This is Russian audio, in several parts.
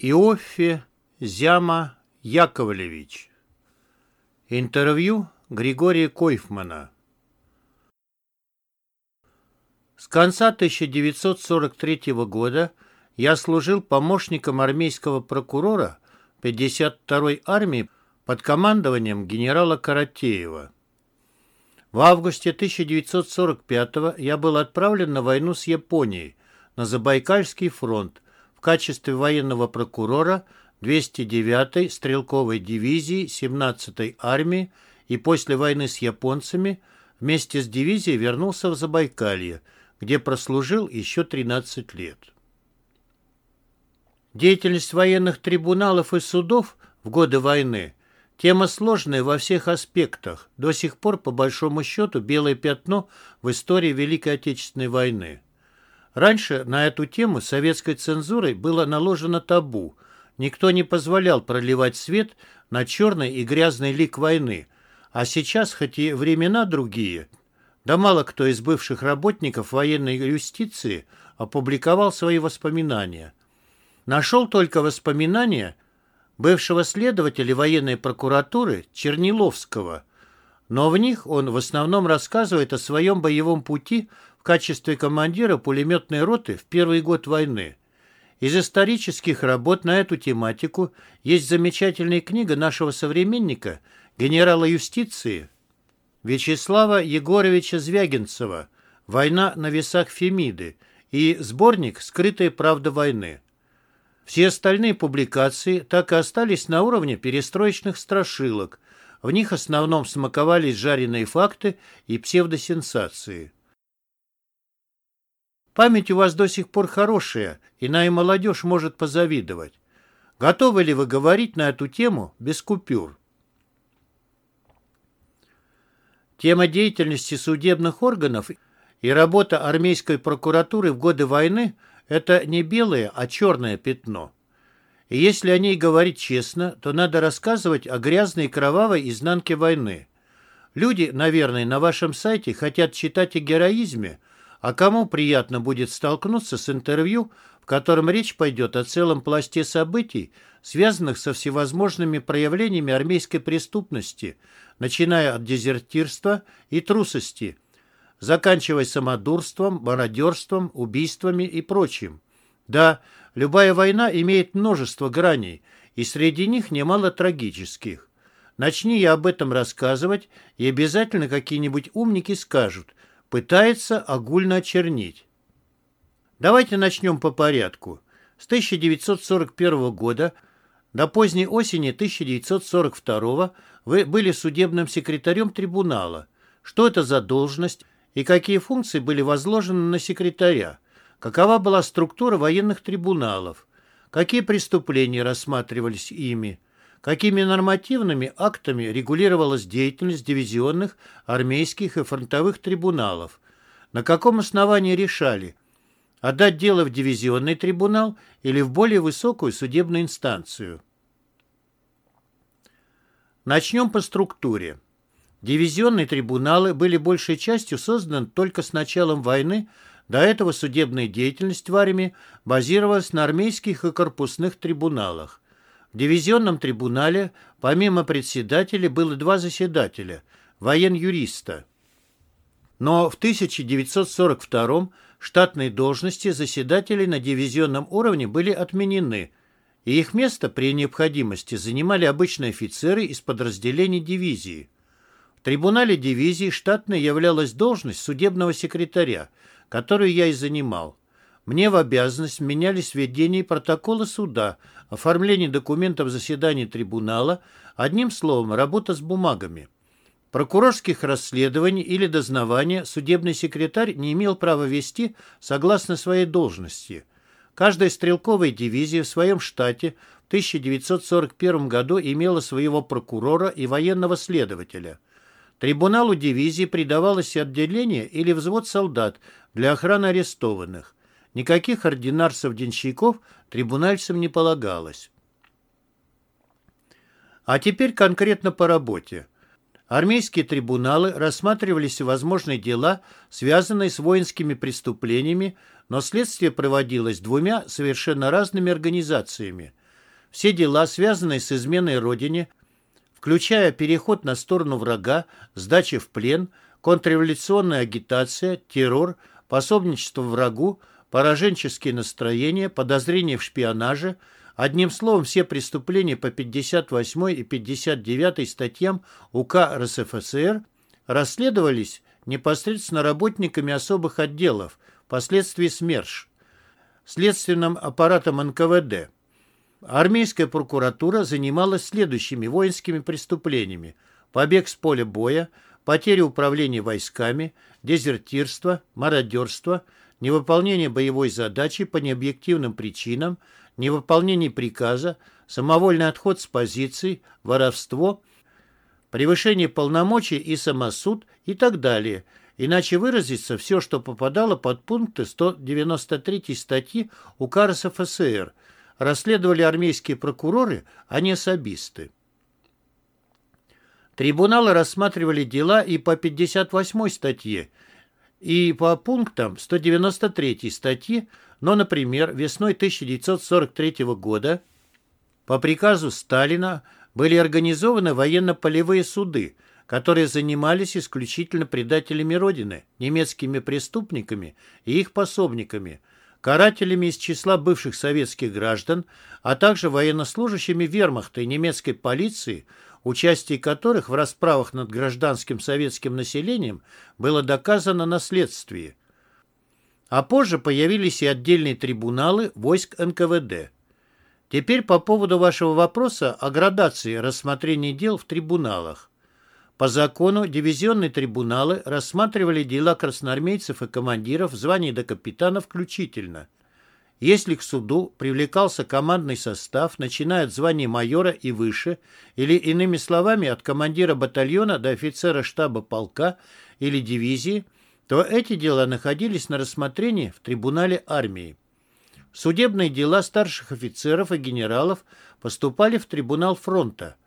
Иоффе Зяма Яковлевич. Интервью Григория Койфмана. С конца 1943 года я служил помощником армейского прокурора 52-й армии под командованием генерала Каратеева. В августе 1945 я был отправлен на войну с Японией на Забайкальский фронт в качестве военного прокурора 209-й стрелковой дивизии 17-й армии и после войны с японцами вместе с дивизией вернулся в Забайкалье, где прослужил еще 13 лет. Деятельность военных трибуналов и судов в годы войны – тема сложная во всех аспектах, до сих пор, по большому счету, белое пятно в истории Великой Отечественной войны. Раньше на эту тему советской цензурой было наложено табу. Никто не позволял проливать свет на черный и грязный лик войны. А сейчас, хоть и времена другие, да мало кто из бывших работников военной юстиции опубликовал свои воспоминания. Нашел только воспоминания бывшего следователя военной прокуратуры Черниловского, но в них он в основном рассказывает о своем боевом пути качестве командира пулеметной роты в первый год войны. Из исторических работ на эту тематику есть замечательная книга нашего современника, генерала юстиции Вячеслава Егоровича Звягинцева «Война на весах Фемиды» и сборник «Скрытая правда войны». Все остальные публикации так и остались на уровне перестроечных страшилок. В них в основном смаковались жареные факты и псевдосенсации. Память у вас до сих пор хорошая, иная молодежь может позавидовать. Готовы ли вы говорить на эту тему без купюр? Тема деятельности судебных органов и работа армейской прокуратуры в годы войны – это не белое, а черное пятно. И если о ней говорить честно, то надо рассказывать о грязной и кровавой изнанке войны. Люди, наверное, на вашем сайте хотят читать о героизме, а кому приятно будет столкнуться с интервью, в котором речь пойдет о целом пласте событий, связанных со всевозможными проявлениями армейской преступности, начиная от дезертирства и трусости, заканчивая самодурством, мародерством, убийствами и прочим. Да, любая война имеет множество граней, и среди них немало трагических. Начни я об этом рассказывать, и обязательно какие-нибудь умники скажут, пытается огульно очернить. Давайте начнем по порядку. С 1941 года до поздней осени 1942 вы были судебным секретарем трибунала. Что это за должность и какие функции были возложены на секретаря? Какова была структура военных трибуналов? Какие преступления рассматривались ими? Какими нормативными актами регулировалась деятельность дивизионных, армейских и фронтовых трибуналов, на каком основании решали отдать дело в дивизионный трибунал или в более высокую судебную инстанцию. Начнем по структуре. Дивизионные трибуналы были большей частью созданы только с началом войны, до этого судебная деятельность в армии базировалась на армейских и корпусных трибуналах. Дивизионном трибунале помимо председателя было два заседателя, воен-юриста. Но в 1942 штатные должности заседателей на дивизионном уровне были отменены, и их место при необходимости занимали обычные офицеры из подразделений дивизии. В трибунале дивизии штатной являлась должность судебного секретаря, которую я и занимал. Мне в обязанность менялись введение протокола суда, оформление документов заседаний трибунала, одним словом, работа с бумагами. Прокурорских расследований или дознавания судебный секретарь не имел права вести согласно своей должности. Каждая стрелковая дивизия в своем штате в 1941 году имела своего прокурора и военного следователя. Трибуналу дивизии придавалось отделение или взвод солдат для охраны арестованных. Никаких ординарцев-денщиков трибунальцам не полагалось. А теперь конкретно по работе. Армейские трибуналы рассматривали всевозможные дела, связанные с воинскими преступлениями, но следствие проводилось двумя совершенно разными организациями. все дела, связанные с изменой Родине, включая переход на сторону врага, сдача в плен, контрреволюционная агитация, террор, пособничество врагу, пораженческие настроения, подозрения в шпионаже, одним словом, все преступления по 58 и 59 статьям УК РСФСР расследовались непосредственно работниками особых отделов, впоследствии СМЕРШ, следственным аппаратом НКВД. Армейская прокуратура занималась следующими воинскими преступлениями. Побег с поля боя, потеря управления войсками, дезертирство, мародерство, невыполнение боевой задачи по необъективным причинам, невыполнение приказа, самовольный отход с позиций, воровство, превышение полномочий и самосуд и так далее. Иначе выразиться все, что попадало под пункты 193 статьи УК РСФСР, расследовали армейские прокуроры, а не особисты. Трибуналы рассматривали дела и по 58 статье, и по пунктам 193 статьи, но, например, весной 1943 года по приказу Сталина были организованы военно-полевые суды, которые занимались исключительно предателями Родины, немецкими преступниками и их пособниками, карателями из числа бывших советских граждан, а также военнослужащими вермахта и немецкой полиции, участие которых в расправах над гражданским советским населением было доказано на следствии. А позже появились и отдельные трибуналы войск НКВД. Теперь по поводу вашего вопроса о градации рассмотрения дел в трибуналах. По закону дивизионные трибуналы рассматривали дела красноармейцев и командиров в звании до капитана включительно. Если к суду привлекался командный состав, начиная от звания майора и выше, или, иными словами, от командира батальона до офицера штаба полка или дивизии, то эти дела находились на рассмотрении в трибунале армии. Судебные дела старших офицеров и генералов поступали в трибунал фронта –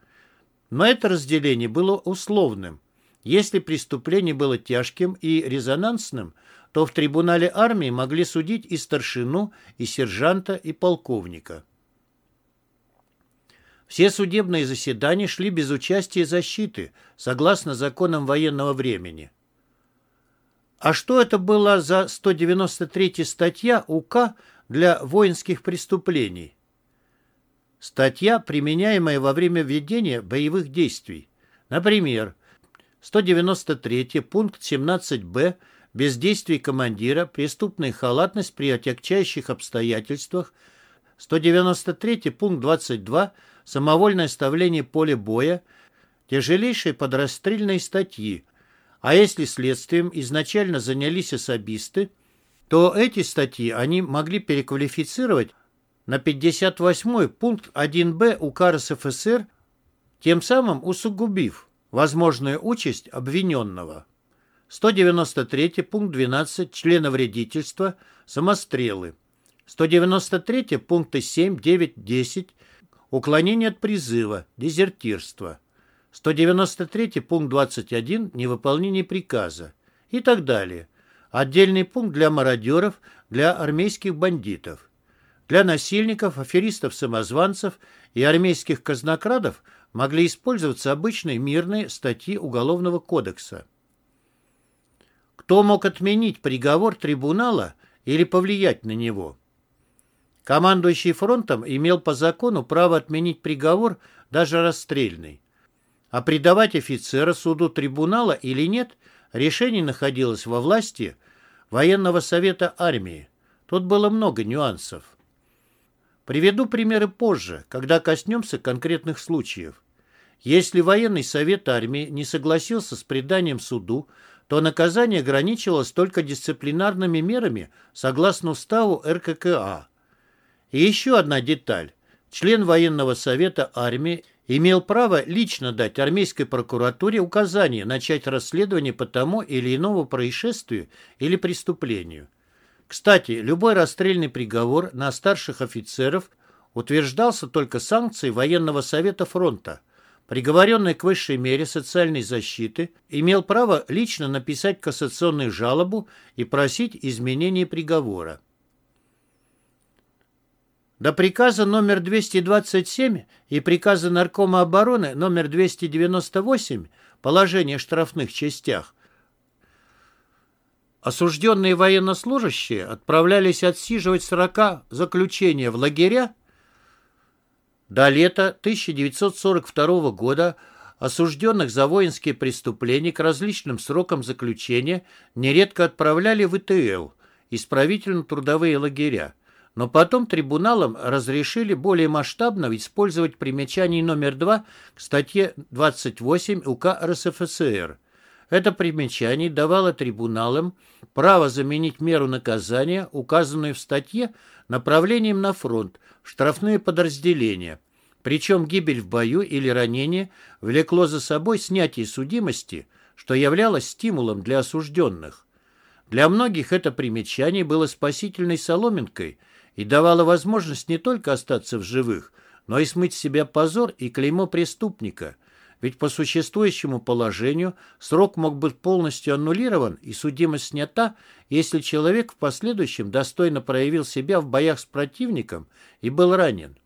но это разделение было условным. Если преступление было тяжким и резонансным, то в трибунале армии могли судить и старшину, и сержанта, и полковника. Все судебные заседания шли без участия защиты, согласно законам военного времени. А что это была за 193 статья УК для воинских преступлений? Статья, применяемая во время ведения боевых действий. Например, 193 пункт 17б бездействие командира, преступная халатность при отягчающих обстоятельствах, 193 пункт 22 самовольное оставление поля боя, тяжелейшие подрастрельные статьи. А если следствием изначально занялись особисты, то эти статьи они могли переквалифицировать на 58 пункт 1б УК РСФСР, тем самым усугубив возможную участь обвиненного. 193 пункт 12 члена вредительства, самострелы. 193 пункты 7, 9, 10 уклонение от призыва, дезертирство. 193 пункт 21 невыполнение приказа и так далее. Отдельный пункт для мародеров, для армейских бандитов. Для насильников, аферистов-самозванцев и армейских казнокрадов могли использоваться обычные мирные статьи Уголовного кодекса. Кто мог отменить приговор трибунала или повлиять на него? Командующий фронтом имел по закону право отменить приговор, даже расстрельный. А предавать офицера суду трибунала или нет, решение находилось во власти военного совета армии. Тут было много нюансов. Приведу примеры позже, когда коснемся конкретных случаев. Если военный совет армии не согласился с преданием суду, то наказание ограничивалось только дисциплинарными мерами согласно уставу РККА. И еще одна деталь. Член военного совета армии имел право лично дать армейской прокуратуре указание начать расследование по тому или иному происшествию или преступлению. Кстати, любой расстрельный приговор на старших офицеров утверждался только санкцией военного совета фронта. Приговоренный к высшей мере социальной защиты имел право лично написать кассационную жалобу и просить изменения приговора. До приказа номер 227 и приказа Наркома обороны номер 298 положение о штрафных частях осужденные военнослужащие отправлялись отсиживать срока заключения в лагеря. До лета 1942 года осужденных за воинские преступления к различным срокам заключения нередко отправляли в ИТЛ, исправительно-трудовые лагеря. Но потом трибуналам разрешили более масштабно использовать примечание номер 2 к статье 28 УК РСФСР. Это примечание давало трибуналам право заменить меру наказания, указанную в статье, направлением на фронт, штрафные подразделения. Причем гибель в бою или ранение влекло за собой снятие судимости, что являлось стимулом для осужденных. Для многих это примечание было спасительной соломинкой и давало возможность не только остаться в живых, но и смыть с себя позор и клеймо преступника – ведь по существующему положению срок мог быть полностью аннулирован и судимость снята, если человек в последующем достойно проявил себя в боях с противником и был ранен.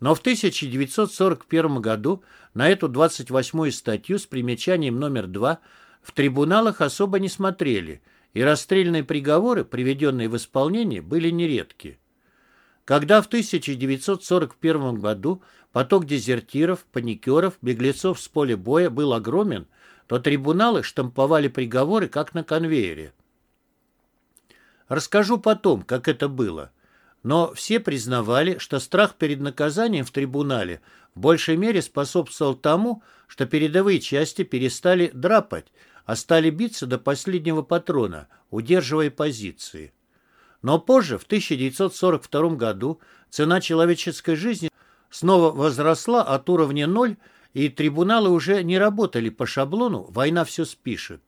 Но в 1941 году на эту 28-ю статью с примечанием номер 2 в трибуналах особо не смотрели, и расстрельные приговоры, приведенные в исполнение, были нередки. Когда в 1941 году поток дезертиров, паникеров, беглецов с поля боя был огромен, то трибуналы штамповали приговоры, как на конвейере. Расскажу потом, как это было. Но все признавали, что страх перед наказанием в трибунале в большей мере способствовал тому, что передовые части перестали драпать, а стали биться до последнего патрона, удерживая позиции. Но позже, в 1942 году, цена человеческой жизни снова возросла от уровня 0, и трибуналы уже не работали по шаблону «война все спишет».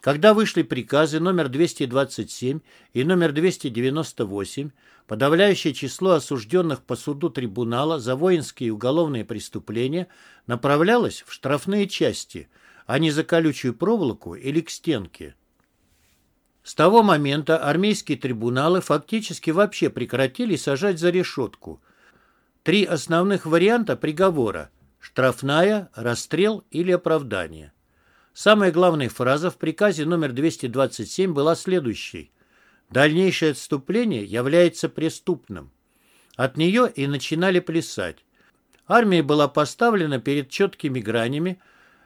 Когда вышли приказы номер 227 и номер 298, подавляющее число осужденных по суду трибунала за воинские и уголовные преступления направлялось в штрафные части, а не за колючую проволоку или к стенке. С того момента армейские трибуналы фактически вообще прекратили сажать за решетку. Три основных варианта приговора – штрафная, расстрел или оправдание. Самая главная фраза в приказе номер 227 была следующей. Дальнейшее отступление является преступным. От нее и начинали плясать. Армия была поставлена перед четкими гранями,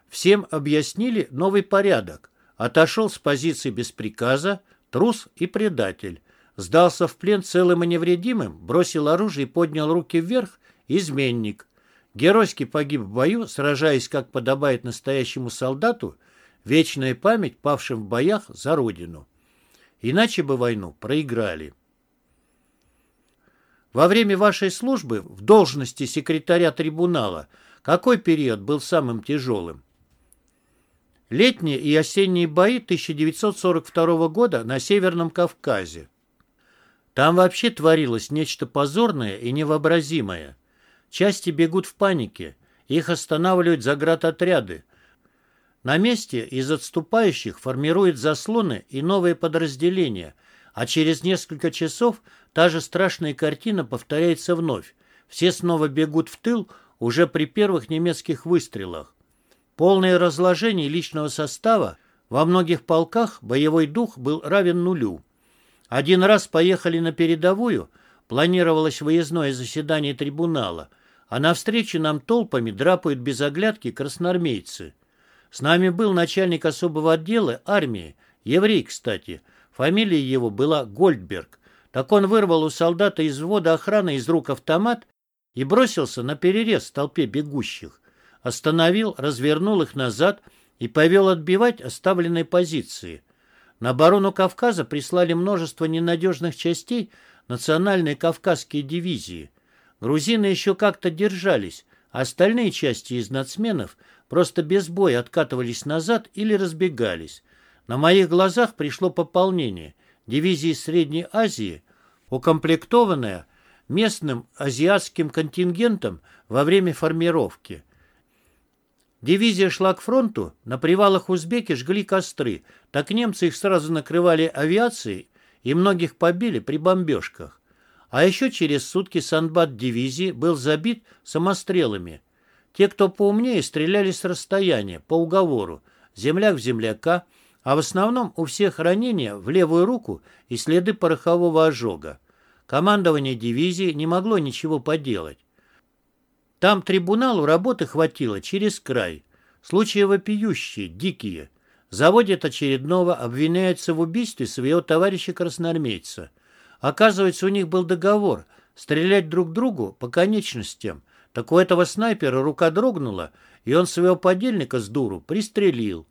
всем объяснили новый порядок – Отошел с позиции без приказа, трус и предатель. Сдался в плен целым и невредимым, бросил оружие и поднял руки вверх, изменник. Геройски погиб в бою, сражаясь, как подобает настоящему солдату, вечная память павшим в боях за родину. Иначе бы войну проиграли. Во время вашей службы в должности секретаря трибунала какой период был самым тяжелым? Летние и осенние бои 1942 года на Северном Кавказе. Там вообще творилось нечто позорное и невообразимое. Части бегут в панике, их останавливают заградотряды. На месте из отступающих формируют заслоны и новые подразделения, а через несколько часов та же страшная картина повторяется вновь. Все снова бегут в тыл уже при первых немецких выстрелах. Полное разложение личного состава во многих полках боевой дух был равен нулю. Один раз поехали на передовую, планировалось выездное заседание трибунала, а навстречу нам толпами драпают без оглядки красноармейцы. С нами был начальник особого отдела армии, еврей, кстати. Фамилия его была Гольдберг. Так он вырвал у солдата из взвода охраны из рук автомат и бросился на перерез толпе бегущих остановил, развернул их назад и повел отбивать оставленные позиции. На оборону Кавказа прислали множество ненадежных частей национальные кавказские дивизии. Грузины еще как-то держались, а остальные части из нацменов просто без боя откатывались назад или разбегались. На моих глазах пришло пополнение. Дивизии Средней Азии, укомплектованная местным азиатским контингентом во время формировки. Дивизия шла к фронту, на привалах узбеки жгли костры, так немцы их сразу накрывали авиацией и многих побили при бомбежках. А еще через сутки санбат дивизии был забит самострелами. Те, кто поумнее, стреляли с расстояния, по уговору, земляк в земляка, а в основном у всех ранения в левую руку и следы порохового ожога. Командование дивизии не могло ничего поделать. Там трибуналу работы хватило через край. Случаи вопиющие, дикие. Заводят очередного, обвиняются в убийстве своего товарища-красноармейца. Оказывается, у них был договор стрелять друг другу по конечностям. Так у этого снайпера рука дрогнула, и он своего подельника с дуру пристрелил.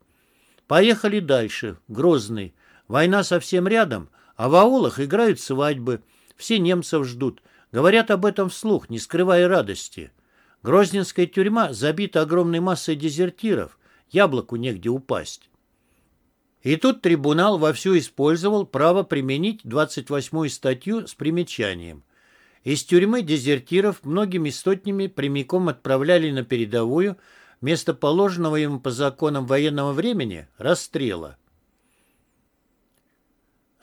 Поехали дальше, Грозный. Война совсем рядом, а в аулах играют свадьбы. Все немцев ждут. Говорят об этом вслух, не скрывая радости. Грозненская тюрьма забита огромной массой дезертиров. Яблоку негде упасть. И тут трибунал вовсю использовал право применить 28-ю статью с примечанием. Из тюрьмы дезертиров многими сотнями прямиком отправляли на передовую вместо положенного ему по законам военного времени расстрела.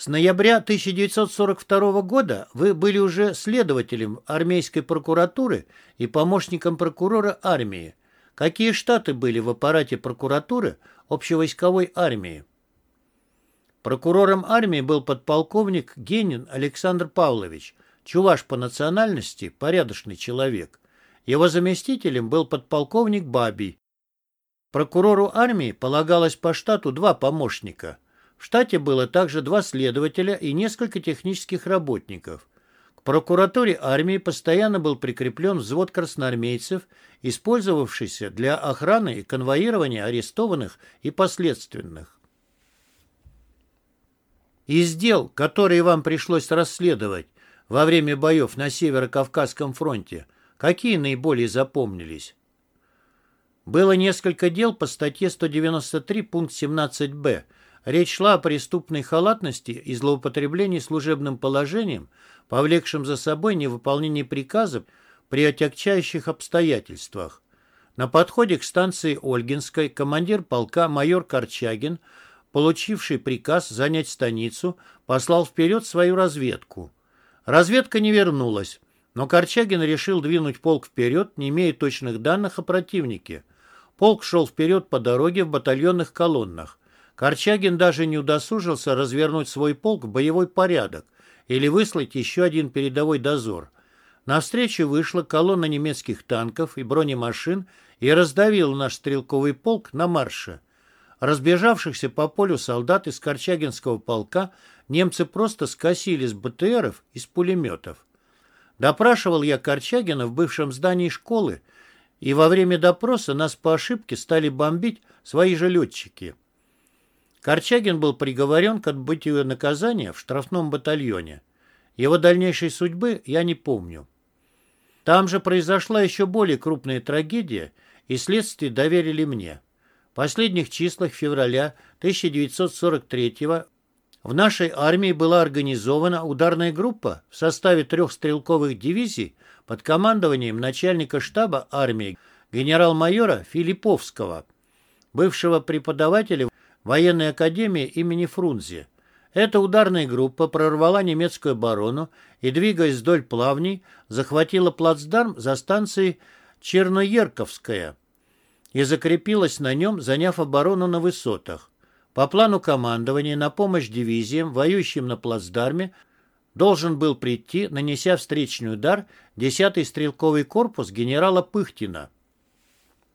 С ноября 1942 года вы были уже следователем армейской прокуратуры и помощником прокурора армии. Какие штаты были в аппарате прокуратуры общевойсковой армии? Прокурором армии был подполковник Генин Александр Павлович, чуваш по национальности, порядочный человек. Его заместителем был подполковник Бабий. Прокурору армии полагалось по штату два помощника – в штате было также два следователя и несколько технических работников. К прокуратуре армии постоянно был прикреплен взвод красноармейцев, использовавшийся для охраны и конвоирования арестованных и последственных. Из дел, которые вам пришлось расследовать во время боев на Северо-Кавказском фронте, какие наиболее запомнились? Было несколько дел по статье 193 пункт 17б Речь шла о преступной халатности и злоупотреблении служебным положением, повлекшем за собой невыполнение приказов при отягчающих обстоятельствах. На подходе к станции Ольгинской командир полка майор Корчагин, получивший приказ занять станицу, послал вперед свою разведку. Разведка не вернулась, но Корчагин решил двинуть полк вперед, не имея точных данных о противнике. Полк шел вперед по дороге в батальонных колоннах. Корчагин даже не удосужился развернуть свой полк в боевой порядок или выслать еще один передовой дозор. Навстречу вышла колонна немецких танков и бронемашин и раздавила наш стрелковый полк на марше. Разбежавшихся по полю солдат из Корчагинского полка немцы просто скосили с БТРов и с пулеметов. Допрашивал я Корчагина в бывшем здании школы, и во время допроса нас по ошибке стали бомбить свои же летчики. Корчагин был приговорен к отбытию наказания в штрафном батальоне. Его дальнейшей судьбы я не помню. Там же произошла еще более крупная трагедия, и следствие доверили мне. В последних числах февраля 1943 в нашей армии была организована ударная группа в составе трех стрелковых дивизий под командованием начальника штаба армии генерал-майора Филипповского, бывшего преподавателя военной академии имени Фрунзе. Эта ударная группа прорвала немецкую оборону и, двигаясь вдоль плавней, захватила плацдарм за станцией Черноерковская и закрепилась на нем, заняв оборону на высотах. По плану командования на помощь дивизиям, воюющим на плацдарме, должен был прийти, нанеся встречный удар, 10-й стрелковый корпус генерала Пыхтина.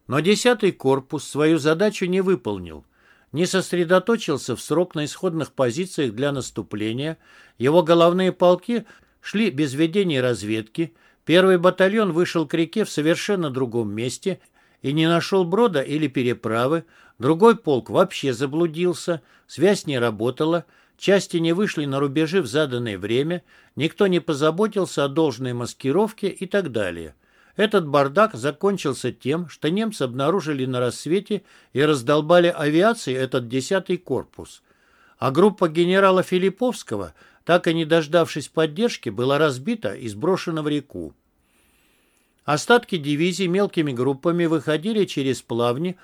Но 10-й корпус свою задачу не выполнил не сосредоточился в срок на исходных позициях для наступления, его головные полки шли без ведения разведки, первый батальон вышел к реке в совершенно другом месте и не нашел брода или переправы, другой полк вообще заблудился, связь не работала, части не вышли на рубежи в заданное время, никто не позаботился о должной маскировке и так далее. Этот бардак закончился тем, что немцы обнаружили на рассвете и раздолбали авиацией этот десятый корпус. А группа генерала Филипповского, так и не дождавшись поддержки, была разбита и сброшена в реку. Остатки дивизии мелкими группами выходили через плавни,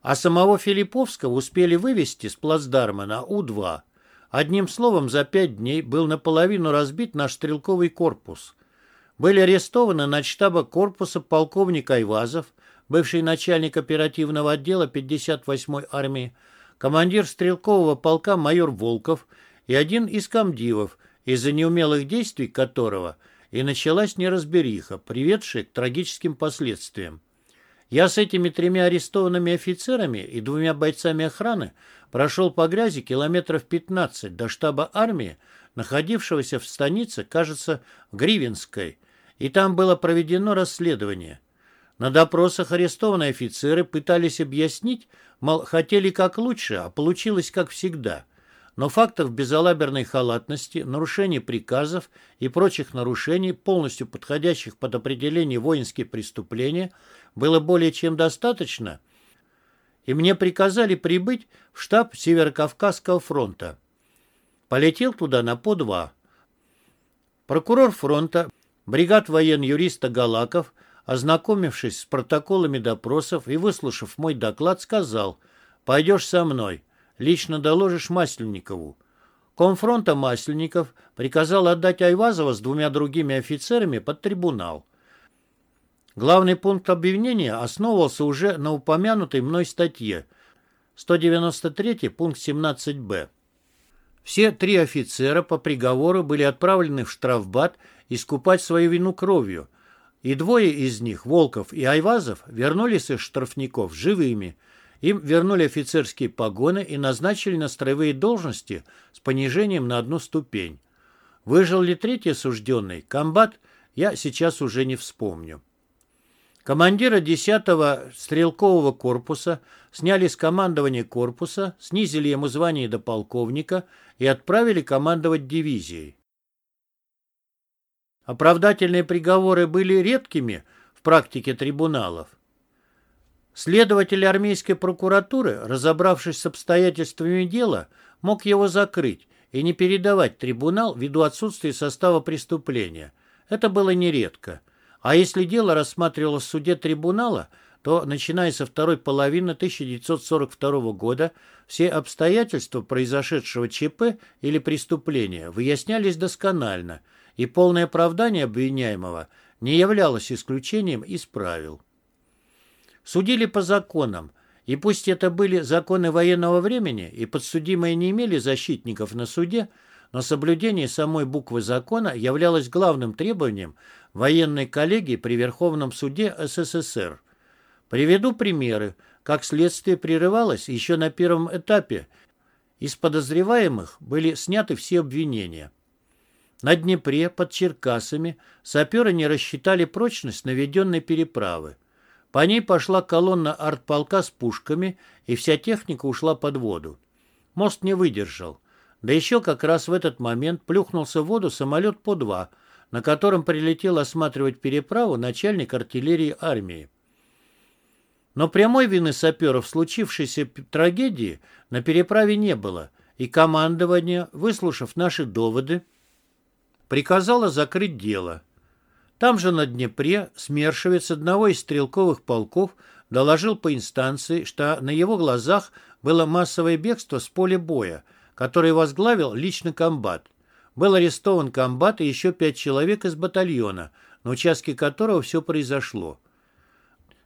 а самого Филипповского успели вывести с плацдарма на У-2. Одним словом, за пять дней был наполовину разбит наш стрелковый корпус. Были арестованы на штаба корпуса полковник Айвазов, бывший начальник оперативного отдела 58-й армии, командир стрелкового полка майор Волков и один из комдивов, из-за неумелых действий которого и началась неразбериха, приведшая к трагическим последствиям. Я с этими тремя арестованными офицерами и двумя бойцами охраны прошел по грязи километров 15 до штаба армии, находившегося в станице, кажется, Гривенской, и там было проведено расследование. На допросах арестованные офицеры пытались объяснить, мол, хотели как лучше, а получилось как всегда. Но фактов безалаберной халатности, нарушений приказов и прочих нарушений, полностью подходящих под определение воинские преступления, было более чем достаточно, и мне приказали прибыть в штаб Северокавказского фронта. Полетел туда на по-два. Прокурор фронта, бригад воен-юриста Галаков, ознакомившись с протоколами допросов и выслушав мой доклад, сказал «Пойдешь со мной, лично доложишь Масленникову». Комфронта Масленников приказал отдать Айвазова с двумя другими офицерами под трибунал. Главный пункт обвинения основывался уже на упомянутой мной статье 193 пункт 17б. Все три офицера по приговору были отправлены в штрафбат искупать свою вину кровью, и двое из них, Волков и Айвазов, вернулись из штрафников живыми. Им вернули офицерские погоны и назначили на строевые должности с понижением на одну ступень. Выжил ли третий осужденный, комбат, я сейчас уже не вспомню. Командира 10-го стрелкового корпуса сняли с командования корпуса, снизили ему звание до полковника и отправили командовать дивизией. Оправдательные приговоры были редкими в практике трибуналов. Следователь армейской прокуратуры, разобравшись с обстоятельствами дела, мог его закрыть и не передавать трибунал ввиду отсутствия состава преступления. Это было нередко. А если дело рассматривалось в суде трибунала, то, начиная со второй половины 1942 года, все обстоятельства произошедшего ЧП или преступления выяснялись досконально, и полное оправдание обвиняемого не являлось исключением из правил. Судили по законам, и пусть это были законы военного времени, и подсудимые не имели защитников на суде, но соблюдение самой буквы закона являлось главным требованием военной коллегии при Верховном суде СССР. Приведу примеры, как следствие прерывалось еще на первом этапе. Из подозреваемых были сняты все обвинения. На Днепре под Черкасами саперы не рассчитали прочность наведенной переправы. По ней пошла колонна артполка с пушками, и вся техника ушла под воду. Мост не выдержал. Да еще как раз в этот момент плюхнулся в воду самолет по-2, на котором прилетел осматривать переправу начальник артиллерии армии. Но прямой вины саперов в случившейся трагедии на переправе не было, и командование, выслушав наши доводы, приказало закрыть дело. Там же на Днепре смершевец одного из стрелковых полков доложил по инстанции, что на его глазах было массовое бегство с поля боя, который возглавил лично комбат. Был арестован комбат и еще пять человек из батальона, на участке которого все произошло.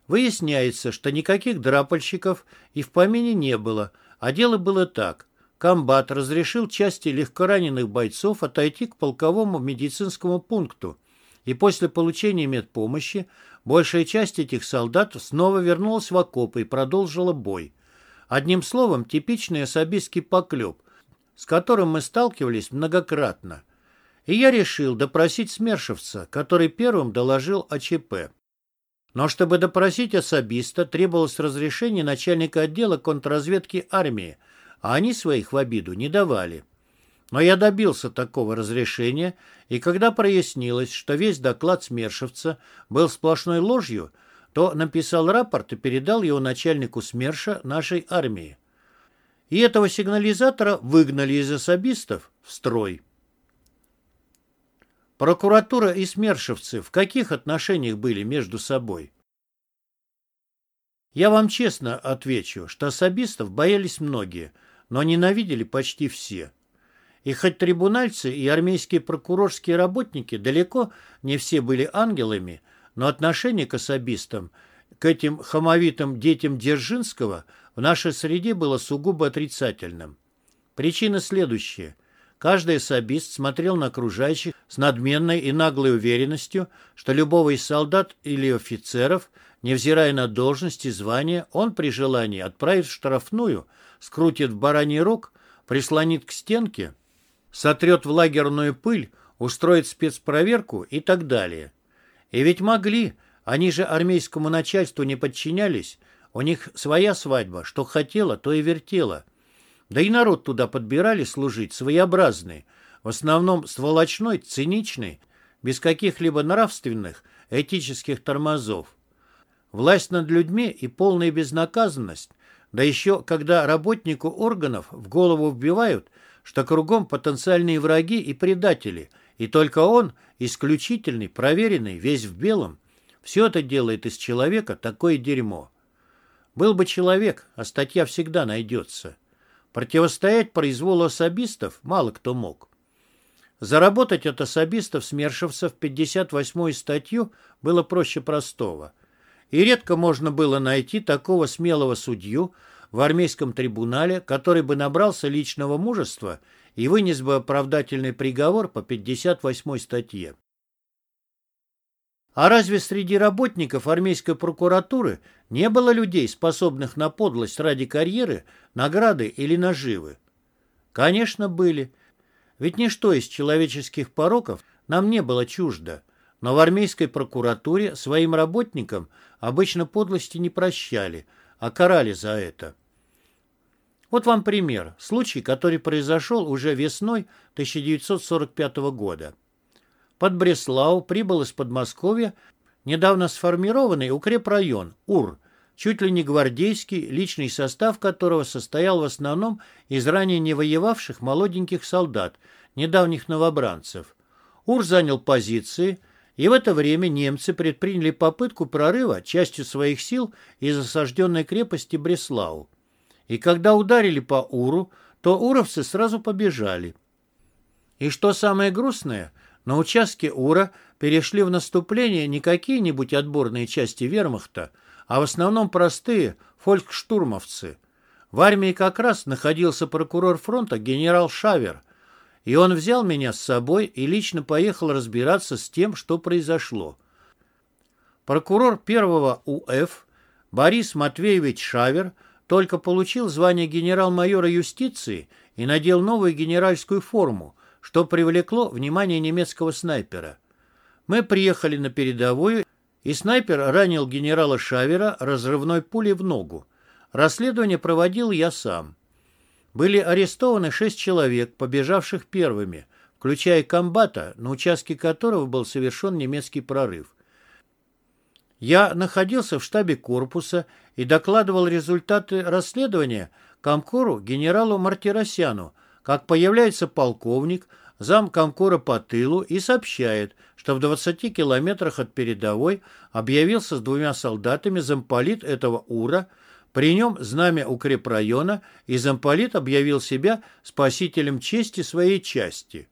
Выясняется, что никаких драпальщиков и в помине не было, а дело было так. Комбат разрешил части легкораненых бойцов отойти к полковому медицинскому пункту, и после получения медпомощи большая часть этих солдат снова вернулась в окопы и продолжила бой. Одним словом, типичный особистский поклеп, с которым мы сталкивались многократно. И я решил допросить Смершевца, который первым доложил о ЧП. Но чтобы допросить особиста, требовалось разрешение начальника отдела контрразведки армии, а они своих в обиду не давали. Но я добился такого разрешения, и когда прояснилось, что весь доклад Смершевца был сплошной ложью, то написал рапорт и передал его начальнику СМЕРШа нашей армии и этого сигнализатора выгнали из особистов в строй. Прокуратура и смершевцы в каких отношениях были между собой? Я вам честно отвечу, что особистов боялись многие, но ненавидели почти все. И хоть трибунальцы и армейские прокурорские работники далеко не все были ангелами, но отношение к особистам, к этим хамовитым детям Дзержинского в нашей среде было сугубо отрицательным. Причина следующая. Каждый особист смотрел на окружающих с надменной и наглой уверенностью, что любого из солдат или офицеров, невзирая на должность и звание, он при желании отправит в штрафную, скрутит в бараний рог, прислонит к стенке, сотрет в лагерную пыль, устроит спецпроверку и так далее. И ведь могли, они же армейскому начальству не подчинялись, у них своя свадьба, что хотела, то и вертела. Да и народ туда подбирали служить, своеобразный, в основном сволочной, циничный, без каких-либо нравственных, этических тормозов. Власть над людьми и полная безнаказанность, да еще когда работнику органов в голову вбивают, что кругом потенциальные враги и предатели, и только он, исключительный, проверенный, весь в белом, все это делает из человека такое дерьмо. Был бы человек, а статья всегда найдется. Противостоять произволу особистов мало кто мог. Заработать от особистов смершивцев 58-ю статью было проще простого. И редко можно было найти такого смелого судью в армейском трибунале, который бы набрался личного мужества и вынес бы оправдательный приговор по 58-й статье. А разве среди работников армейской прокуратуры не было людей, способных на подлость ради карьеры, награды или наживы? Конечно, были. Ведь ничто из человеческих пороков нам не было чуждо. Но в армейской прокуратуре своим работникам обычно подлости не прощали, а карали за это. Вот вам пример. Случай, который произошел уже весной 1945 года. Под Бреслау прибыл из Подмосковья недавно сформированный укрепрайон УР, чуть ли не гвардейский, личный состав которого состоял в основном из ранее не воевавших молоденьких солдат, недавних новобранцев. УР занял позиции, и в это время немцы предприняли попытку прорыва частью своих сил из осажденной крепости Бреслау. И когда ударили по УРу, то уровцы сразу побежали. И что самое грустное – на участке Ура перешли в наступление не какие-нибудь отборные части вермахта, а в основном простые фолькштурмовцы. В армии как раз находился прокурор фронта генерал Шавер, и он взял меня с собой и лично поехал разбираться с тем, что произошло. Прокурор первого УФ Борис Матвеевич Шавер только получил звание генерал-майора юстиции и надел новую генеральскую форму, что привлекло внимание немецкого снайпера. Мы приехали на передовую, и снайпер ранил генерала Шавера разрывной пулей в ногу. Расследование проводил я сам. Были арестованы шесть человек, побежавших первыми, включая комбата, на участке которого был совершен немецкий прорыв. Я находился в штабе корпуса и докладывал результаты расследования комкору генералу Мартиросяну, как появляется полковник, зам комкора по тылу и сообщает, что в 20 километрах от передовой объявился с двумя солдатами замполит этого УРА, при нем знамя укрепрайона, и замполит объявил себя спасителем чести своей части.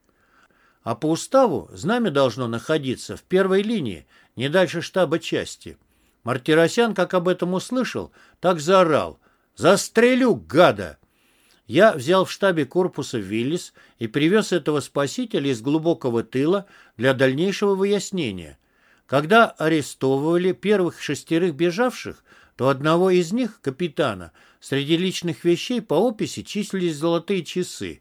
А по уставу знамя должно находиться в первой линии, не дальше штаба части. Мартиросян, как об этом услышал, так заорал «Застрелю, гада!» Я взял в штабе корпуса Виллис и привез этого спасителя из глубокого тыла для дальнейшего выяснения. Когда арестовывали первых шестерых бежавших, то одного из них, капитана, среди личных вещей по описи числились золотые часы.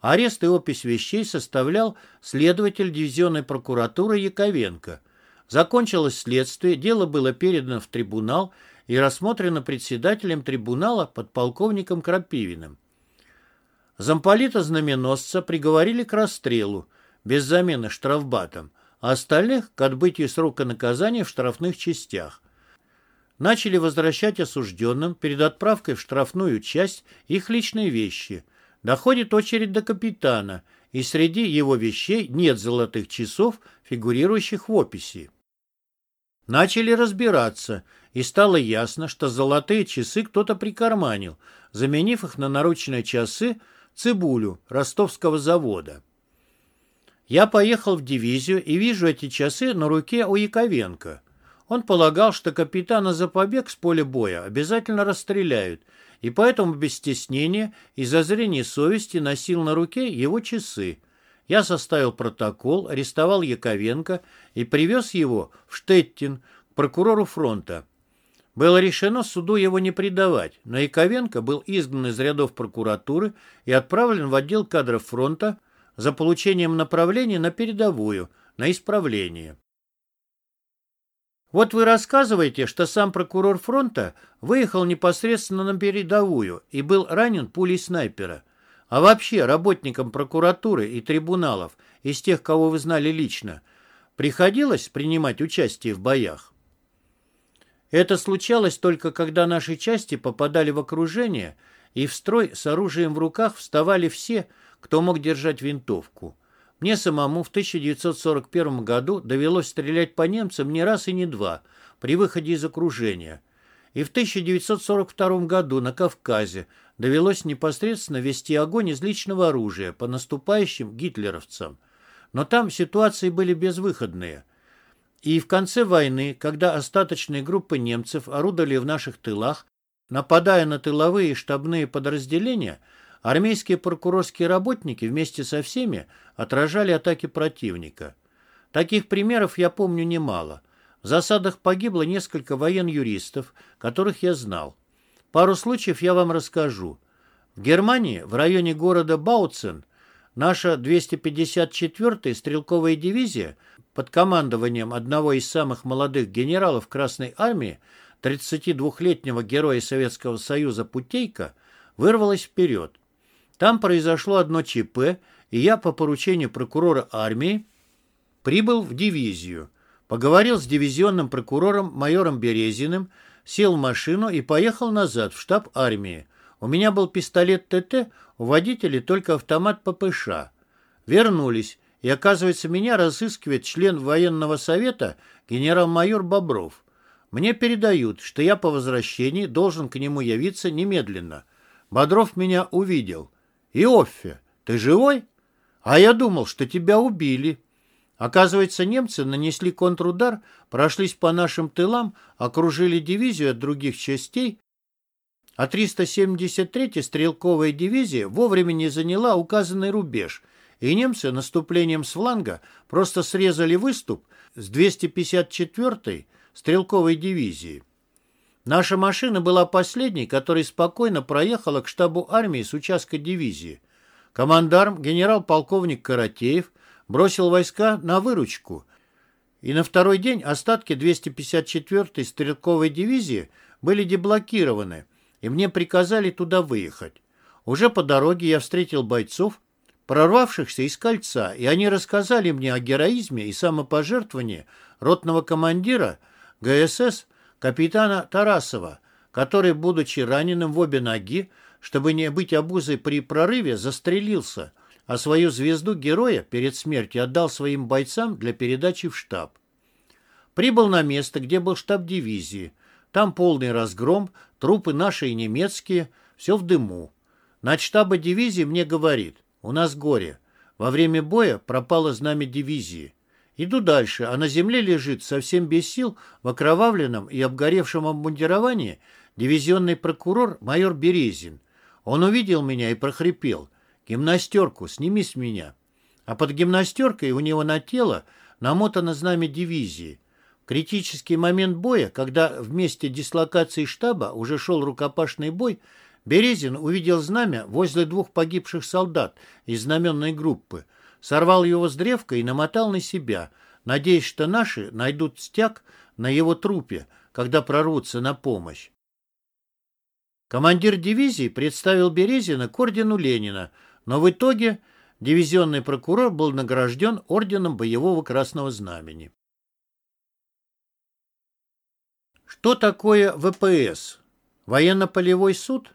Арест и опись вещей составлял следователь дивизионной прокуратуры Яковенко. Закончилось следствие, дело было передано в трибунал и рассмотрено председателем трибунала подполковником Крапивиным. Замполита-знаменосца приговорили к расстрелу, без замены штрафбатом, а остальных – к отбытию срока наказания в штрафных частях. Начали возвращать осужденным перед отправкой в штрафную часть их личные вещи. Доходит очередь до капитана, и среди его вещей нет золотых часов, фигурирующих в описи. Начали разбираться, и стало ясно, что золотые часы кто-то прикарманил, заменив их на наручные часы цибулю ростовского завода. Я поехал в дивизию и вижу эти часы на руке у Яковенко. Он полагал, что капитана за побег с поля боя обязательно расстреляют, и поэтому без стеснения и зазрения совести носил на руке его часы. Я составил протокол, арестовал Яковенко и привез его в Штеттин к прокурору фронта. Было решено суду его не предавать, но Яковенко был изгнан из рядов прокуратуры и отправлен в отдел кадров фронта за получением направления на передовую, на исправление. Вот вы рассказываете, что сам прокурор фронта выехал непосредственно на передовую и был ранен пулей снайпера. А вообще работникам прокуратуры и трибуналов, из тех, кого вы знали лично, приходилось принимать участие в боях? Это случалось только когда наши части попадали в окружение, и в строй с оружием в руках вставали все, кто мог держать винтовку. Мне самому в 1941 году довелось стрелять по немцам не раз и не два при выходе из окружения. И в 1942 году на Кавказе довелось непосредственно вести огонь из личного оружия по наступающим гитлеровцам. Но там ситуации были безвыходные. И в конце войны, когда остаточные группы немцев орудовали в наших тылах, нападая на тыловые штабные подразделения – Армейские прокурорские работники вместе со всеми отражали атаки противника. Таких примеров я помню немало. В засадах погибло несколько воен-юристов, которых я знал. Пару случаев я вам расскажу. В Германии, в районе города Бауцен, наша 254-я стрелковая дивизия под командованием одного из самых молодых генералов Красной Армии, 32-летнего героя Советского Союза Путейка, вырвалась вперед. Там произошло одно ЧП, и я по поручению прокурора армии прибыл в дивизию. Поговорил с дивизионным прокурором майором Березиным, сел в машину и поехал назад в штаб армии. У меня был пистолет ТТ, у водителя только автомат ППШ. Вернулись, и, оказывается, меня разыскивает член военного совета генерал-майор Бобров. Мне передают, что я по возвращении должен к нему явиться немедленно. Бодров меня увидел. «Иоффе, ты живой? А я думал, что тебя убили». Оказывается, немцы нанесли контрудар, прошлись по нашим тылам, окружили дивизию от других частей, а 373-я стрелковая дивизия вовремя не заняла указанный рубеж, и немцы наступлением с фланга просто срезали выступ с 254-й стрелковой дивизии. Наша машина была последней, которая спокойно проехала к штабу армии с участка дивизии. Командарм, генерал-полковник Каратеев, бросил войска на выручку. И на второй день остатки 254-й стрелковой дивизии были деблокированы, и мне приказали туда выехать. Уже по дороге я встретил бойцов, прорвавшихся из кольца, и они рассказали мне о героизме и самопожертвовании ротного командира ГСС капитана Тарасова, который, будучи раненым в обе ноги, чтобы не быть обузой при прорыве, застрелился, а свою звезду героя перед смертью отдал своим бойцам для передачи в штаб. Прибыл на место, где был штаб дивизии. Там полный разгром, трупы наши и немецкие, все в дыму. штаба дивизии мне говорит, у нас горе. Во время боя пропало знамя дивизии. Иду дальше, а на земле лежит, совсем без сил, в окровавленном и обгоревшем обмундировании, дивизионный прокурор майор Березин. Он увидел меня и прохрипел. «Гимнастерку, сними с меня». А под гимнастеркой у него на тело намотано знамя дивизии. Критический момент боя, когда в месте дислокации штаба уже шел рукопашный бой, Березин увидел знамя возле двух погибших солдат из знаменной группы – сорвал его с древка и намотал на себя, надеясь, что наши найдут стяг на его трупе, когда прорвутся на помощь. Командир дивизии представил Березина к ордену Ленина, но в итоге дивизионный прокурор был награжден орденом Боевого Красного Знамени. Что такое ВПС? Военно-полевой суд?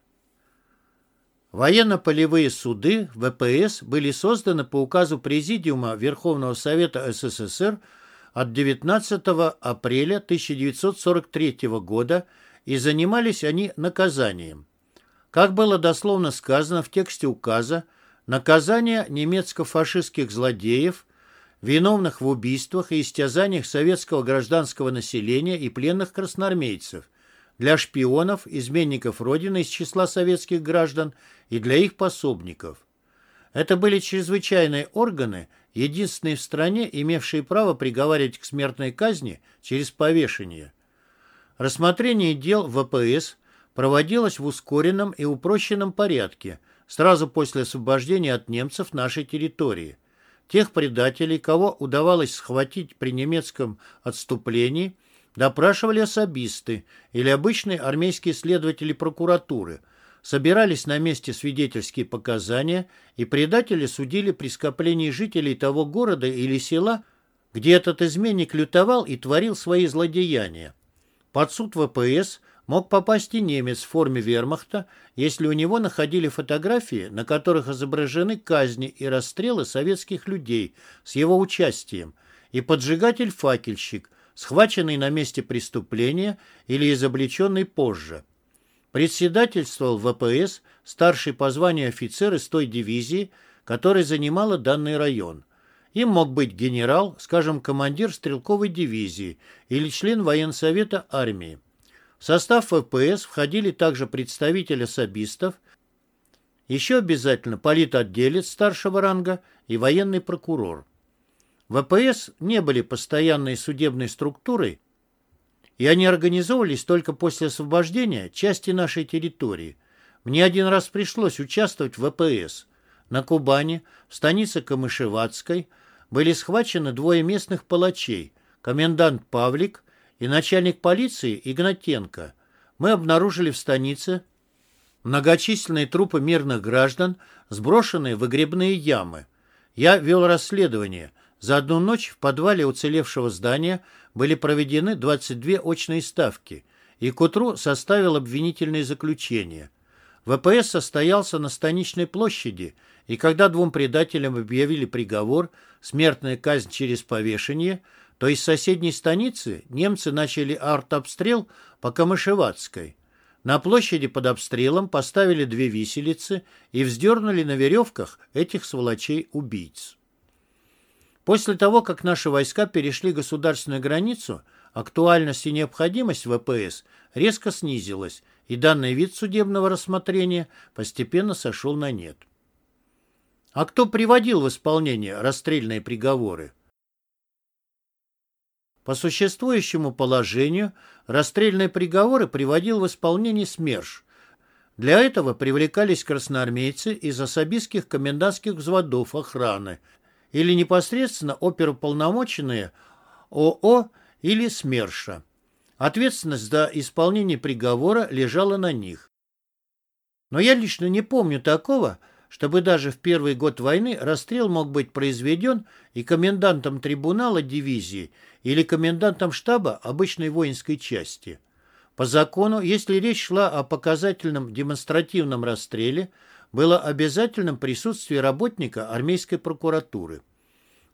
Военно-полевые суды ВПС были созданы по указу Президиума Верховного Совета СССР от 19 апреля 1943 года и занимались они наказанием. Как было дословно сказано в тексте указа, наказание немецко-фашистских злодеев, виновных в убийствах и истязаниях советского гражданского населения и пленных красноармейцев, для шпионов, изменников Родины из числа советских граждан и для их пособников. Это были чрезвычайные органы, единственные в стране, имевшие право приговаривать к смертной казни через повешение. Рассмотрение дел ВПС проводилось в ускоренном и упрощенном порядке сразу после освобождения от немцев нашей территории. Тех предателей, кого удавалось схватить при немецком отступлении, допрашивали особисты или обычные армейские следователи прокуратуры – собирались на месте свидетельские показания, и предатели судили при скоплении жителей того города или села, где этот изменник лютовал и творил свои злодеяния. Под суд ВПС мог попасть и немец в форме вермахта, если у него находили фотографии, на которых изображены казни и расстрелы советских людей с его участием, и поджигатель-факельщик, схваченный на месте преступления или изобличенный позже. Председательствовал ВПС старший по званию офицер из той дивизии, которая занимала данный район. Им мог быть генерал, скажем, командир стрелковой дивизии или член военсовета армии. В состав ВПС входили также представители особистов, еще обязательно политотделец старшего ранга и военный прокурор. ВПС не были постоянной судебной структурой, и они организовывались только после освобождения части нашей территории. Мне один раз пришлось участвовать в ВПС. На Кубани, в станице Камышеватской, были схвачены двое местных палачей, комендант Павлик и начальник полиции Игнатенко. Мы обнаружили в станице многочисленные трупы мирных граждан, сброшенные в выгребные ямы. Я вел расследование. За одну ночь в подвале уцелевшего здания были проведены 22 очные ставки, и к утру составил обвинительное заключение. ВПС состоялся на Станичной площади, и когда двум предателям объявили приговор, смертная казнь через повешение, то из соседней станицы немцы начали артобстрел по Камышеватской. На площади под обстрелом поставили две виселицы и вздернули на веревках этих сволочей-убийц. После того, как наши войска перешли государственную границу, актуальность и необходимость ВПС резко снизилась, и данный вид судебного рассмотрения постепенно сошел на нет. А кто приводил в исполнение расстрельные приговоры? По существующему положению расстрельные приговоры приводил в исполнение СМЕРШ. Для этого привлекались красноармейцы из особистских комендантских взводов охраны – или непосредственно оперуполномоченные ОО или СМЕРШа. Ответственность за исполнение приговора лежала на них. Но я лично не помню такого, чтобы даже в первый год войны расстрел мог быть произведен и комендантом трибунала дивизии или комендантом штаба обычной воинской части. По закону, если речь шла о показательном демонстративном расстреле, было обязательным присутствие работника армейской прокуратуры.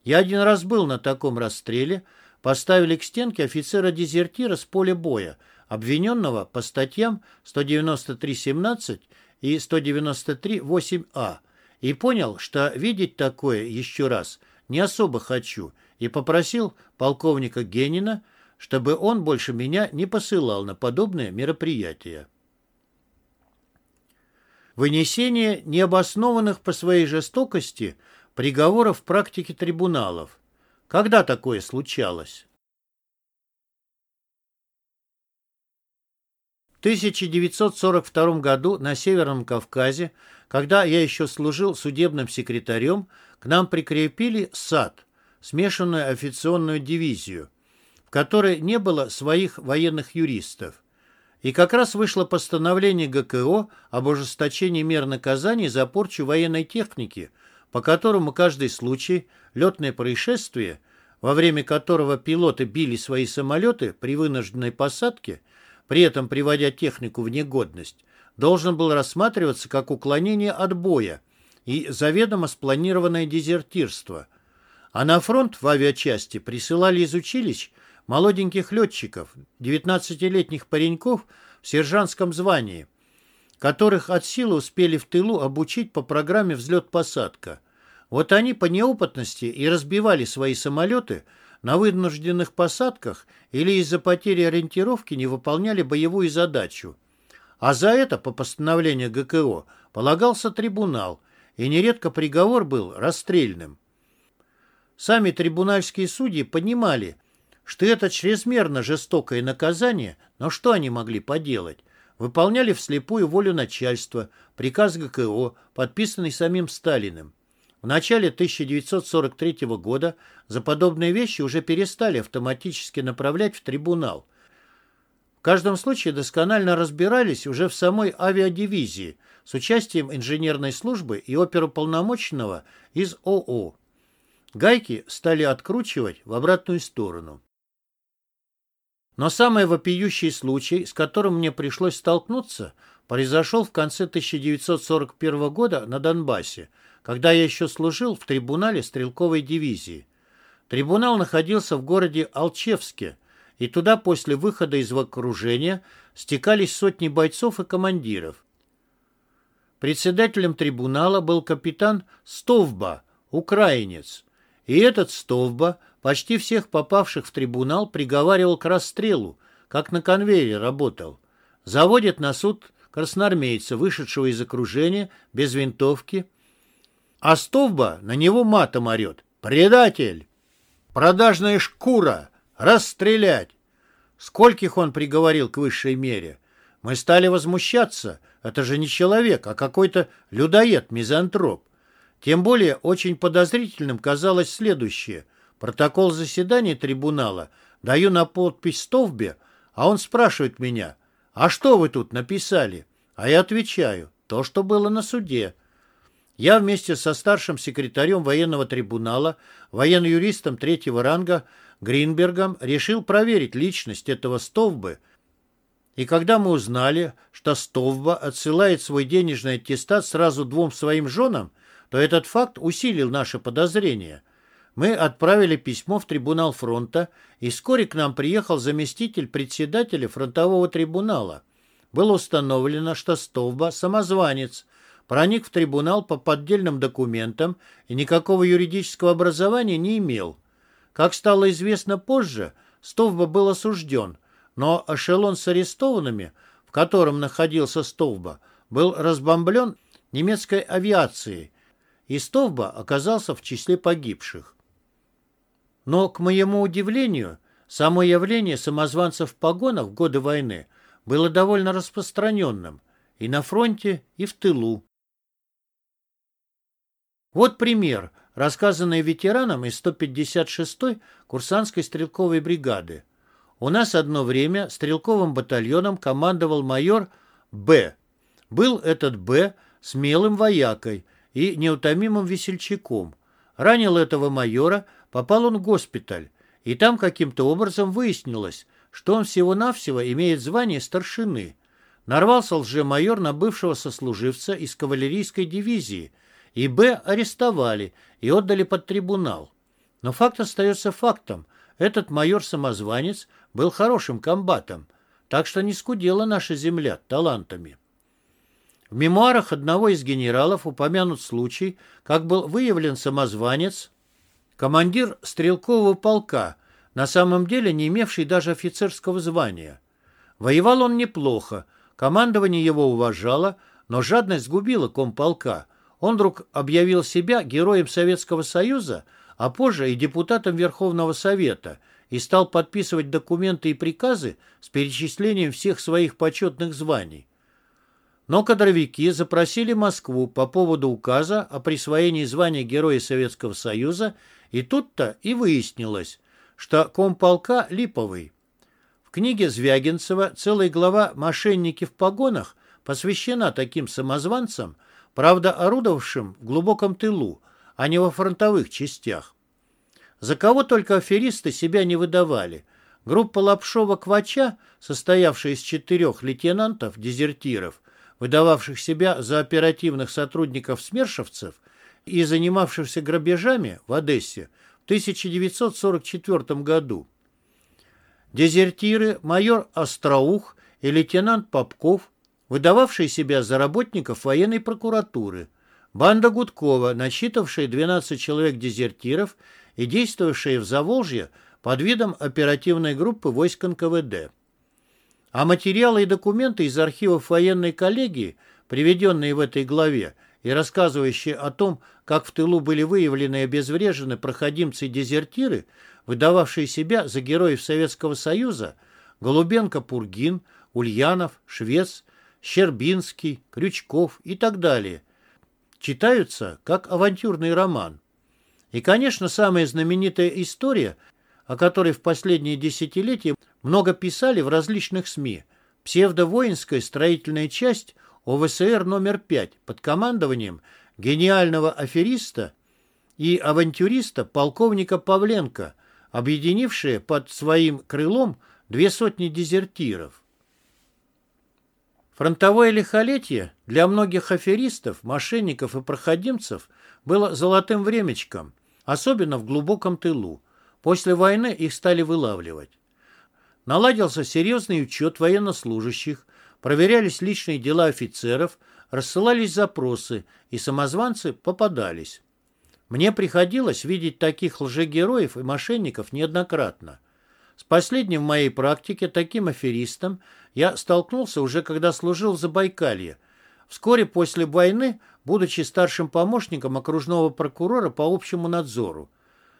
Я один раз был на таком расстреле, поставили к стенке офицера-дезертира с поля боя, обвиненного по статьям 193.17 и 193.8а, и понял, что видеть такое еще раз не особо хочу, и попросил полковника Генина, чтобы он больше меня не посылал на подобные мероприятия. Вынесение необоснованных по своей жестокости приговоров в практике трибуналов. Когда такое случалось? В 1942 году на Северном Кавказе, когда я еще служил судебным секретарем, к нам прикрепили САД, смешанную официонную дивизию, в которой не было своих военных юристов. И как раз вышло постановление ГКО об ужесточении мер наказаний за порчу военной техники, по которому каждый случай, летное происшествие, во время которого пилоты били свои самолеты при вынужденной посадке, при этом приводя технику в негодность, должен был рассматриваться как уклонение от боя и заведомо спланированное дезертирство. А на фронт в авиачасти присылали из училищ молоденьких летчиков, 19-летних пареньков в сержантском звании, которых от силы успели в тылу обучить по программе «Взлет-посадка». Вот они по неопытности и разбивали свои самолеты на вынужденных посадках или из-за потери ориентировки не выполняли боевую задачу. А за это, по постановлению ГКО, полагался трибунал, и нередко приговор был расстрельным. Сами трибунальские судьи понимали, что это чрезмерно жестокое наказание, но что они могли поделать? Выполняли вслепую волю начальства, приказ ГКО, подписанный самим Сталиным. В начале 1943 года за подобные вещи уже перестали автоматически направлять в трибунал. В каждом случае досконально разбирались уже в самой авиадивизии с участием инженерной службы и оперуполномоченного из ООО. Гайки стали откручивать в обратную сторону. Но самый вопиющий случай, с которым мне пришлось столкнуться, произошел в конце 1941 года на Донбассе, когда я еще служил в трибунале стрелковой дивизии. Трибунал находился в городе Алчевске, и туда после выхода из окружения стекались сотни бойцов и командиров. Председателем трибунала был капитан Стовба, украинец, и этот Стовба почти всех попавших в трибунал приговаривал к расстрелу, как на конвейере работал. Заводит на суд красноармейца, вышедшего из окружения, без винтовки, а Стовба на него матом орет. «Предатель! Продажная шкура! Расстрелять!» Скольких он приговорил к высшей мере? Мы стали возмущаться. Это же не человек, а какой-то людоед-мизантроп. Тем более очень подозрительным казалось следующее. Протокол заседания трибунала даю на подпись Стовбе, а он спрашивает меня, «А что вы тут написали?» А я отвечаю, «То, что было на суде». Я вместе со старшим секретарем военного трибунала, военно-юристом третьего ранга Гринбергом решил проверить личность этого Стовбы, и когда мы узнали, что Стовба отсылает свой денежный аттестат сразу двум своим женам, то этот факт усилил наше подозрение. Мы отправили письмо в трибунал фронта, и вскоре к нам приехал заместитель председателя фронтового трибунала. Было установлено, что Стовба – самозванец, проник в трибунал по поддельным документам и никакого юридического образования не имел. Как стало известно позже, Стовба был осужден, но эшелон с арестованными, в котором находился Стовба, был разбомблен немецкой авиацией, и Стовба оказался в числе погибших. Но, к моему удивлению, само явление самозванцев в погонах в годы войны было довольно распространенным и на фронте, и в тылу. Вот пример, рассказанный ветераном из 156-й курсантской стрелковой бригады. У нас одно время стрелковым батальоном командовал майор Б. Был этот Б смелым воякой, и неутомимым весельчаком. Ранил этого майора, попал он в госпиталь, и там каким-то образом выяснилось, что он всего-навсего имеет звание старшины. Нарвался лже-майор на бывшего сослуживца из кавалерийской дивизии, и Б арестовали и отдали под трибунал. Но факт остается фактом. Этот майор-самозванец был хорошим комбатом, так что не скудела наша земля талантами. В мемуарах одного из генералов упомянут случай, как был выявлен самозванец, командир стрелкового полка, на самом деле не имевший даже офицерского звания. Воевал он неплохо, командование его уважало, но жадность сгубила комполка. Он вдруг объявил себя героем Советского Союза, а позже и депутатом Верховного Совета, и стал подписывать документы и приказы с перечислением всех своих почетных званий. Но кадровики запросили Москву по поводу указа о присвоении звания Героя Советского Союза, и тут-то и выяснилось, что комполка липовый. В книге Звягинцева целая глава «Мошенники в погонах» посвящена таким самозванцам, правда орудовавшим в глубоком тылу, а не во фронтовых частях. За кого только аферисты себя не выдавали. Группа Лапшова-Квача, состоявшая из четырех лейтенантов-дезертиров, выдававших себя за оперативных сотрудников смершевцев и занимавшихся грабежами в Одессе в 1944 году. Дезертиры майор Остроух и лейтенант Попков выдававшие себя за работников военной прокуратуры, банда Гудкова, насчитавшая 12 человек-дезертиров и действовавшая в Заволжье под видом оперативной группы войск НКВД. А материалы и документы из архивов военной коллегии, приведенные в этой главе, и рассказывающие о том, как в тылу были выявлены и обезврежены проходимцы и дезертиры, выдававшие себя за героев Советского Союза, Голубенко-Пургин, Ульянов, Швец, Щербинский, Крючков и так далее, читаются как авантюрный роман. И, конечно, самая знаменитая история, о которой в последние десятилетия много писали в различных СМИ, псевдовоинская строительная часть ОВСР номер 5 под командованием гениального афериста и авантюриста полковника Павленко, объединившие под своим крылом две сотни дезертиров. Фронтовое лихолетие для многих аферистов, мошенников и проходимцев было золотым времечком, особенно в глубоком тылу. После войны их стали вылавливать. Наладился серьезный учет военнослужащих, проверялись личные дела офицеров, рассылались запросы, и самозванцы попадались. Мне приходилось видеть таких лжегероев и мошенников неоднократно. С последним в моей практике таким аферистом я столкнулся уже когда служил в Забайкалье. Вскоре после войны, будучи старшим помощником окружного прокурора по общему надзору.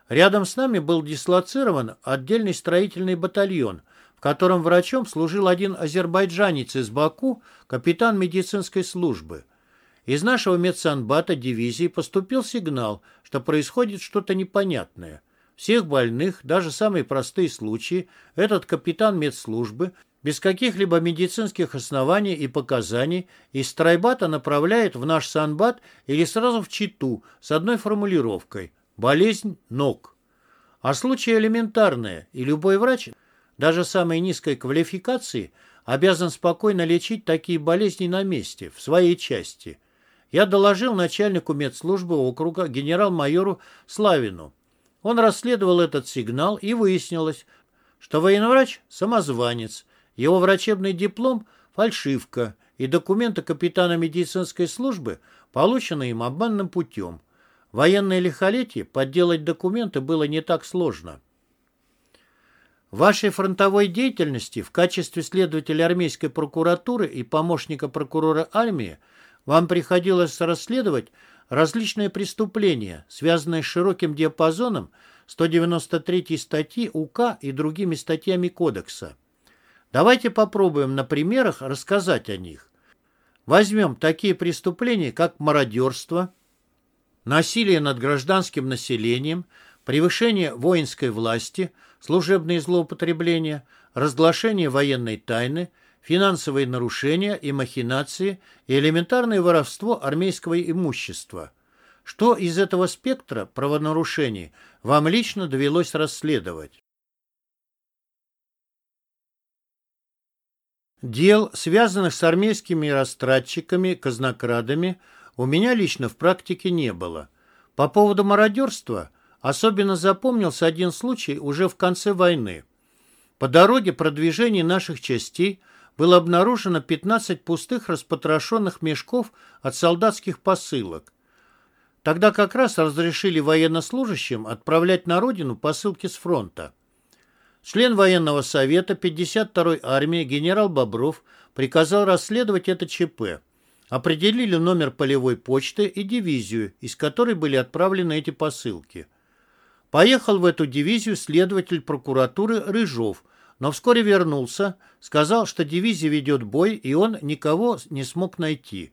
Рядом с нами был дислоцирован отдельный строительный батальон, в котором врачом служил один азербайджанец из Баку, капитан медицинской службы. Из нашего медсанбата дивизии поступил сигнал, что происходит что-то непонятное. Всех больных, даже самые простые случаи, этот капитан медслужбы без каких-либо медицинских оснований и показаний из стройбата направляет в наш санбат или сразу в Читу с одной формулировкой «болезнь ног». А случаи элементарные, и любой врач, даже самой низкой квалификации, обязан спокойно лечить такие болезни на месте, в своей части. Я доложил начальнику медслужбы округа генерал-майору Славину. Он расследовал этот сигнал, и выяснилось, что военврач – самозванец, его врачебный диплом – фальшивка, и документы капитана медицинской службы получены им обманным путем. Военное лихолетие подделать документы было не так сложно. Вашей фронтовой деятельности в качестве следователя армейской прокуратуры и помощника прокурора армии вам приходилось расследовать различные преступления, связанные с широким диапазоном 193 статьи УК и другими статьями Кодекса. Давайте попробуем на примерах рассказать о них. Возьмем такие преступления, как мародерство, насилие над гражданским населением, превышение воинской власти, служебные злоупотребления, разглашение военной тайны, финансовые нарушения и махинации и элементарное воровство армейского имущества. Что из этого спектра правонарушений вам лично довелось расследовать? Дел, связанных с армейскими растратчиками, казнокрадами, у меня лично в практике не было. По поводу мародерства особенно запомнился один случай уже в конце войны. По дороге продвижения наших частей было обнаружено 15 пустых распотрошенных мешков от солдатских посылок. Тогда как раз разрешили военнослужащим отправлять на родину посылки с фронта. Член военного совета 52-й армии генерал Бобров приказал расследовать это ЧП. Определили номер полевой почты и дивизию, из которой были отправлены эти посылки. Поехал в эту дивизию следователь прокуратуры Рыжов, но вскоре вернулся, сказал, что дивизия ведет бой, и он никого не смог найти.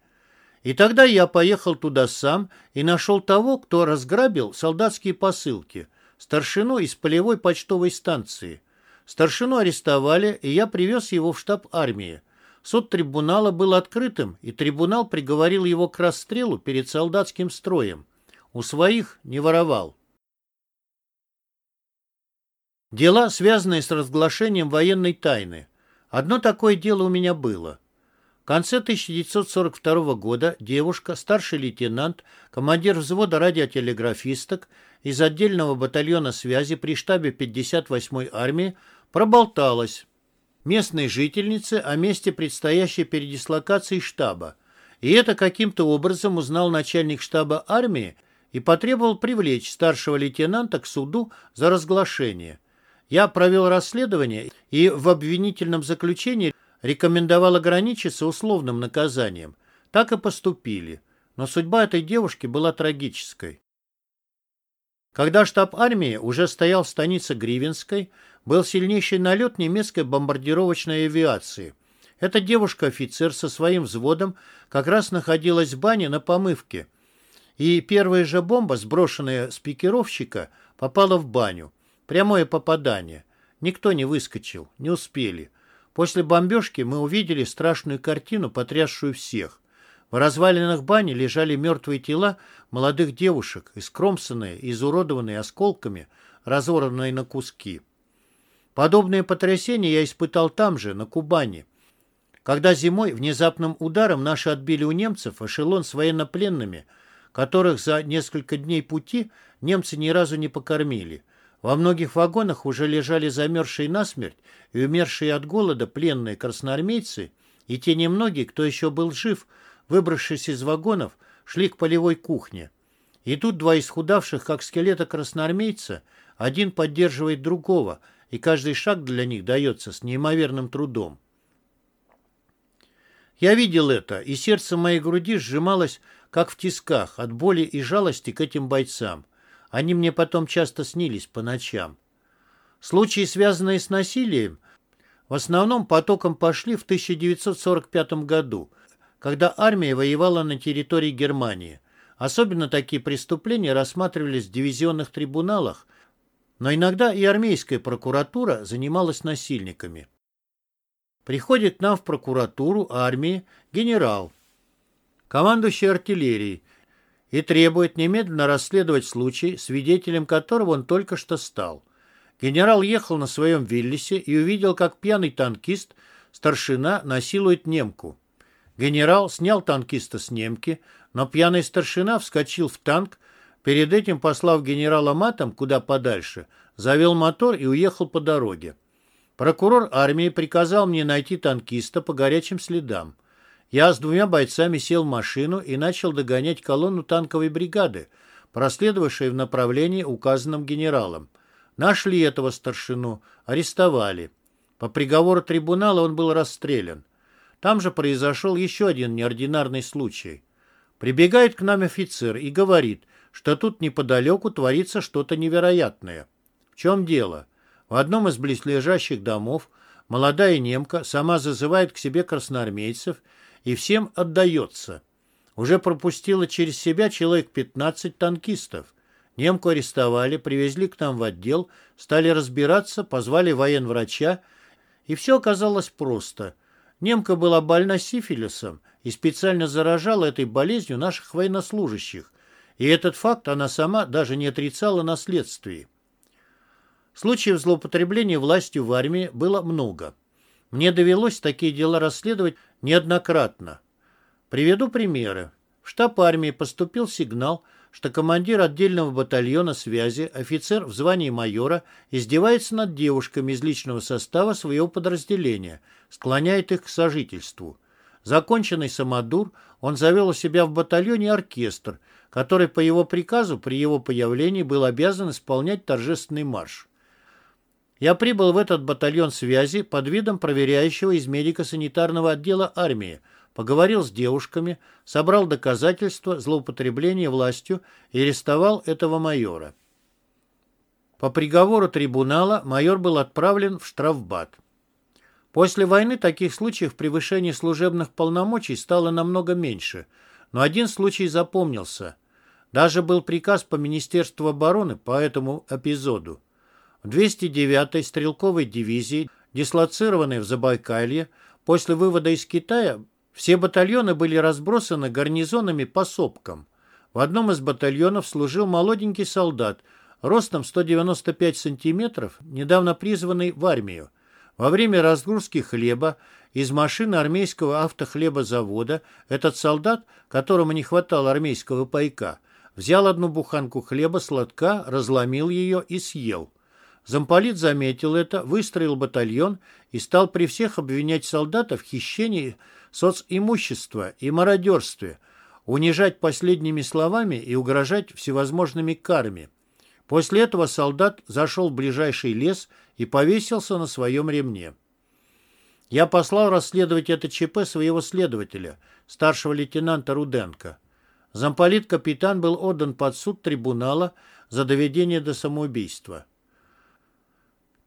И тогда я поехал туда сам и нашел того, кто разграбил солдатские посылки – старшину из полевой почтовой станции. Старшину арестовали, и я привез его в штаб армии. Суд трибунала был открытым, и трибунал приговорил его к расстрелу перед солдатским строем. У своих не воровал. Дела, связанные с разглашением военной тайны. Одно такое дело у меня было конце 1942 года девушка, старший лейтенант, командир взвода радиотелеграфисток из отдельного батальона связи при штабе 58-й армии проболталась. местной жительнице о месте предстоящей передислокации штаба. И это каким-то образом узнал начальник штаба армии и потребовал привлечь старшего лейтенанта к суду за разглашение. Я провел расследование и в обвинительном заключении рекомендовал ограничиться условным наказанием. Так и поступили. Но судьба этой девушки была трагической. Когда штаб армии уже стоял в станице Гривенской, был сильнейший налет немецкой бомбардировочной авиации. Эта девушка-офицер со своим взводом как раз находилась в бане на помывке. И первая же бомба, сброшенная с пикировщика, попала в баню. Прямое попадание. Никто не выскочил, не успели. После бомбежки мы увидели страшную картину, потрясшую всех. В развалинах бани лежали мертвые тела молодых девушек, искромсанные изуродованные осколками, разорванные на куски. Подобное потрясение я испытал там же, на Кубани, когда зимой внезапным ударом наши отбили у немцев эшелон с военнопленными, которых за несколько дней пути немцы ни разу не покормили. Во многих вагонах уже лежали замерзшие насмерть и умершие от голода пленные красноармейцы, и те немногие, кто еще был жив, выбравшись из вагонов, шли к полевой кухне. И тут два исхудавших, как скелета красноармейца, один поддерживает другого, и каждый шаг для них дается с неимоверным трудом. Я видел это, и сердце моей груди сжималось, как в тисках, от боли и жалости к этим бойцам. Они мне потом часто снились по ночам. Случаи, связанные с насилием, в основном потоком пошли в 1945 году, когда армия воевала на территории Германии. Особенно такие преступления рассматривались в дивизионных трибуналах, но иногда и армейская прокуратура занималась насильниками. Приходит к нам в прокуратуру армии генерал, командующий артиллерией, и требует немедленно расследовать случай, свидетелем которого он только что стал. Генерал ехал на своем Виллисе и увидел, как пьяный танкист, старшина, насилует немку. Генерал снял танкиста с немки, но пьяный старшина вскочил в танк, перед этим послав генерала матом куда подальше, завел мотор и уехал по дороге. Прокурор армии приказал мне найти танкиста по горячим следам. Я с двумя бойцами сел в машину и начал догонять колонну танковой бригады, проследовавшей в направлении, указанном генералом. Нашли этого старшину, арестовали. По приговору трибунала он был расстрелян. Там же произошел еще один неординарный случай. Прибегает к нам офицер и говорит, что тут неподалеку творится что-то невероятное. В чем дело? В одном из близлежащих домов молодая немка сама зазывает к себе красноармейцев и всем отдается. Уже пропустила через себя человек 15 танкистов. Немку арестовали, привезли к нам в отдел, стали разбираться, позвали военврача, и все оказалось просто. Немка была больна сифилисом и специально заражала этой болезнью наших военнослужащих, и этот факт она сама даже не отрицала на следствии. Случаев злоупотребления властью в армии было много. Мне довелось такие дела расследовать неоднократно. Приведу примеры. В штаб армии поступил сигнал, что командир отдельного батальона связи, офицер в звании майора, издевается над девушками из личного состава своего подразделения, склоняет их к сожительству. Законченный самодур, он завел у себя в батальоне оркестр, который по его приказу при его появлении был обязан исполнять торжественный марш. Я прибыл в этот батальон связи под видом проверяющего из медико-санитарного отдела армии, поговорил с девушками, собрал доказательства злоупотребления властью и арестовал этого майора. По приговору трибунала майор был отправлен в штрафбат. После войны таких случаев превышения служебных полномочий стало намного меньше, но один случай запомнился. Даже был приказ по Министерству обороны по этому эпизоду. В 209-й стрелковой дивизии, дислоцированной в Забайкалье, после вывода из Китая все батальоны были разбросаны гарнизонами по сопкам. В одном из батальонов служил молоденький солдат, ростом 195 сантиметров, недавно призванный в армию. Во время разгрузки хлеба из машины армейского автохлебозавода этот солдат, которому не хватало армейского пайка, взял одну буханку хлеба сладка, разломил ее и съел. Замполит заметил это, выстроил батальон и стал при всех обвинять солдата в хищении социмущества и мародерстве, унижать последними словами и угрожать всевозможными карами. После этого солдат зашел в ближайший лес и повесился на своем ремне. Я послал расследовать это ЧП своего следователя, старшего лейтенанта Руденко. Замполит-капитан был отдан под суд трибунала за доведение до самоубийства.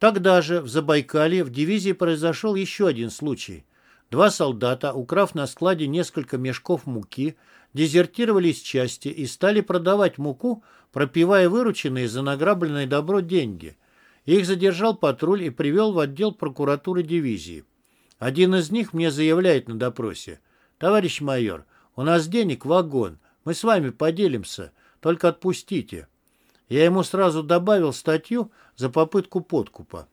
Тогда же в Забайкалье в дивизии произошел еще один случай. Два солдата, украв на складе несколько мешков муки, дезертировали из части и стали продавать муку, пропивая вырученные за награбленное добро деньги. Их задержал патруль и привел в отдел прокуратуры дивизии. Один из них мне заявляет на допросе. «Товарищ майор, у нас денег вагон. Мы с вами поделимся. Только отпустите». Я ему сразу добавил статью за попытку подкупа.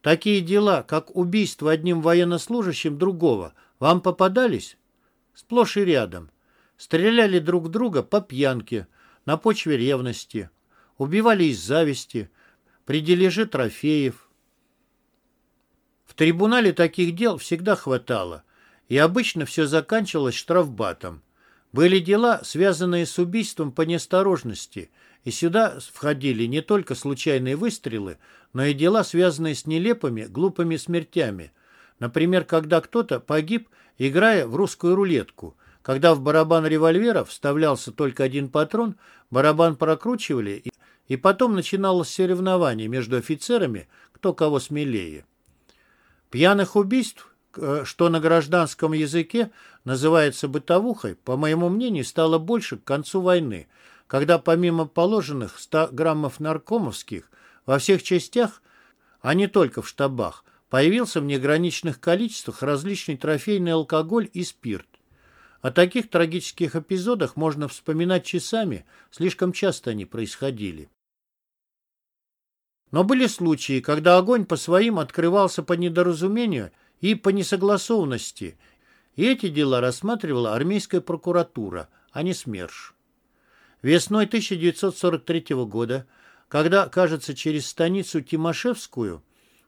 Такие дела, как убийство одним военнослужащим другого, вам попадались? Сплошь и рядом. Стреляли друг друга по пьянке, на почве ревности. Убивали из зависти, при дележе трофеев, в трибунале таких дел всегда хватало, и обычно все заканчивалось штрафбатом. Были дела, связанные с убийством по неосторожности, и сюда входили не только случайные выстрелы, но и дела, связанные с нелепыми, глупыми смертями. Например, когда кто-то погиб, играя в русскую рулетку. Когда в барабан револьвера вставлялся только один патрон, барабан прокручивали, и потом начиналось соревнование между офицерами, кто кого смелее. Пьяных убийств, что на гражданском языке называется бытовухой, по моему мнению, стало больше к концу войны, когда помимо положенных 100 граммов наркомовских во всех частях, а не только в штабах, появился в неграничных количествах различный трофейный алкоголь и спирт. О таких трагических эпизодах можно вспоминать часами, слишком часто они происходили. Но были случаи, когда огонь по своим открывался по недоразумению и по несогласованности, и эти дела рассматривала армейская прокуратура, а не СМЕРШ. Весной 1943 года, когда, кажется, через станицу Тимошевскую,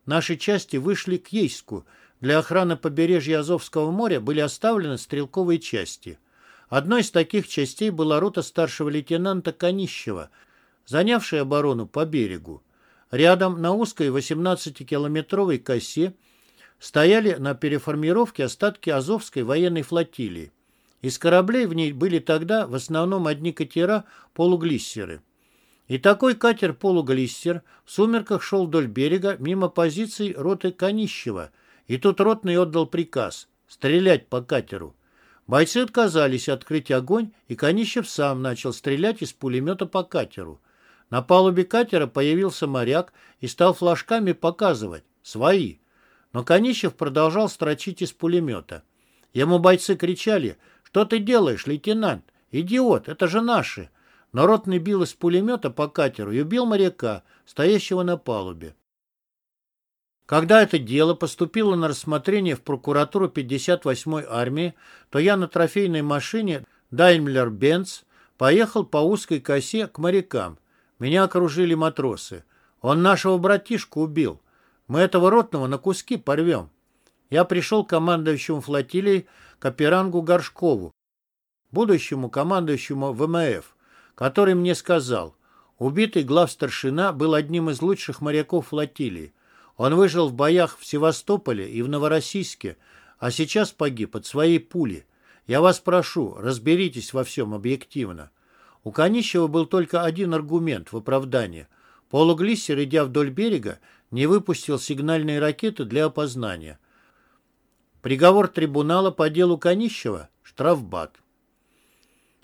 наши части вышли к Ейску, для охраны побережья Азовского моря были оставлены стрелковые части. Одной из таких частей была рота старшего лейтенанта Конищева, занявшая оборону по берегу. Рядом на узкой 18-километровой косе стояли на переформировке остатки Азовской военной флотилии. Из кораблей в ней были тогда в основном одни катера-полуглиссеры. И такой катер-полуглиссер в сумерках шел вдоль берега мимо позиций роты Конищева, и тут ротный отдал приказ стрелять по катеру. Бойцы отказались открыть огонь, и Конищев сам начал стрелять из пулемета по катеру. На палубе катера появился моряк и стал флажками показывать «свои». Но Конищев продолжал строчить из пулемета. Ему бойцы кричали «Что ты делаешь, лейтенант? Идиот, это же наши!» Но ротный бил из пулемета по катеру и убил моряка, стоящего на палубе. Когда это дело поступило на рассмотрение в прокуратуру 58-й армии, то я на трофейной машине Daimler-Benz поехал по узкой косе к морякам. Меня окружили матросы. Он нашего братишку убил. Мы этого ротного на куски порвем. Я пришел к командующему флотилией Каперангу Горшкову, будущему командующему ВМФ, который мне сказал, убитый главстаршина был одним из лучших моряков флотилии. Он выжил в боях в Севастополе и в Новороссийске, а сейчас погиб от своей пули. Я вас прошу, разберитесь во всем объективно. У Конищева был только один аргумент в оправдание. Полуглиссер, идя вдоль берега, не выпустил сигнальные ракеты для опознания. Приговор трибунала по делу Конищева – штрафбат.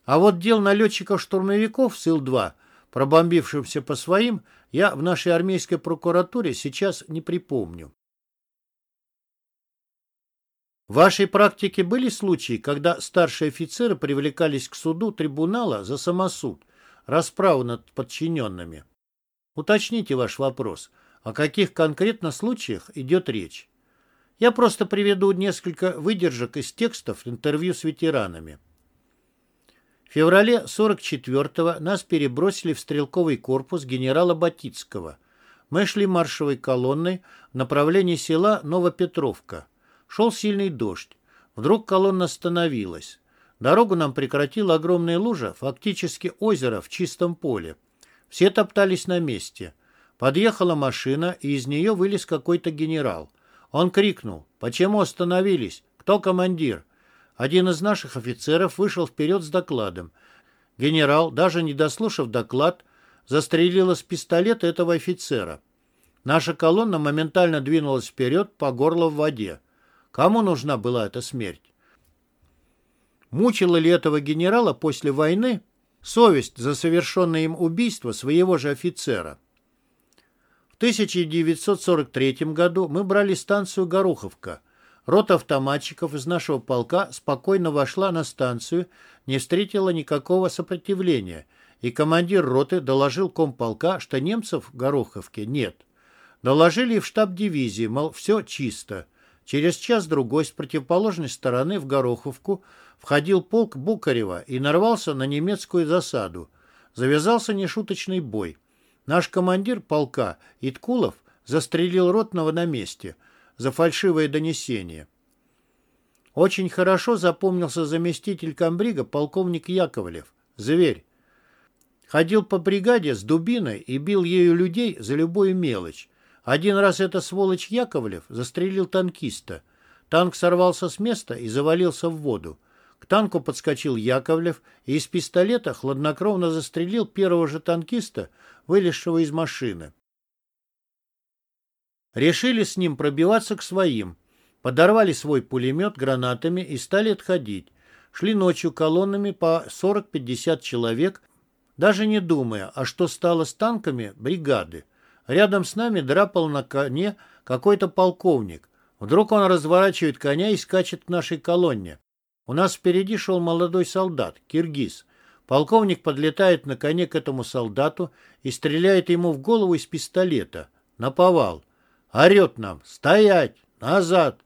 А вот дел налетчиков-штурмовиков с Ил-2, пробомбившимся по своим, я в нашей армейской прокуратуре сейчас не припомню. В вашей практике были случаи, когда старшие офицеры привлекались к суду трибунала за самосуд, расправу над подчиненными? Уточните ваш вопрос. О каких конкретно случаях идет речь? Я просто приведу несколько выдержек из текстов интервью с ветеранами. В феврале 44-го нас перебросили в стрелковый корпус генерала Батицкого. Мы шли маршевой колонной в направлении села Новопетровка. Шел сильный дождь. Вдруг колонна остановилась. Дорогу нам прекратила огромная лужа, фактически озеро в чистом поле. Все топтались на месте. Подъехала машина, и из нее вылез какой-то генерал. Он крикнул «Почему остановились? Кто командир?» Один из наших офицеров вышел вперед с докладом. Генерал, даже не дослушав доклад, застрелил из пистолета этого офицера. Наша колонна моментально двинулась вперед по горло в воде. Кому нужна была эта смерть? Мучила ли этого генерала после войны совесть за совершенное им убийство своего же офицера? В 1943 году мы брали станцию Гороховка – Рота автоматчиков из нашего полка спокойно вошла на станцию, не встретила никакого сопротивления, и командир роты доложил комполка, что немцев в Гороховке нет. Доложили в штаб дивизии, мол, все чисто. Через час-другой с противоположной стороны в Гороховку входил полк Букарева и нарвался на немецкую засаду. Завязался нешуточный бой. Наш командир полка Иткулов застрелил ротного на месте – за фальшивое донесение. Очень хорошо запомнился заместитель комбрига полковник Яковлев. Зверь. Ходил по бригаде с дубиной и бил ею людей за любую мелочь. Один раз эта сволочь Яковлев застрелил танкиста. Танк сорвался с места и завалился в воду. К танку подскочил Яковлев и из пистолета хладнокровно застрелил первого же танкиста, вылезшего из машины. Решили с ним пробиваться к своим. Подорвали свой пулемет гранатами и стали отходить. Шли ночью колоннами по 40-50 человек, даже не думая, а что стало с танками бригады. Рядом с нами драпал на коне какой-то полковник. Вдруг он разворачивает коня и скачет к нашей колонне. У нас впереди шел молодой солдат, киргиз. Полковник подлетает на коне к этому солдату и стреляет ему в голову из пистолета. Наповал. Орет нам «Стоять! Назад!»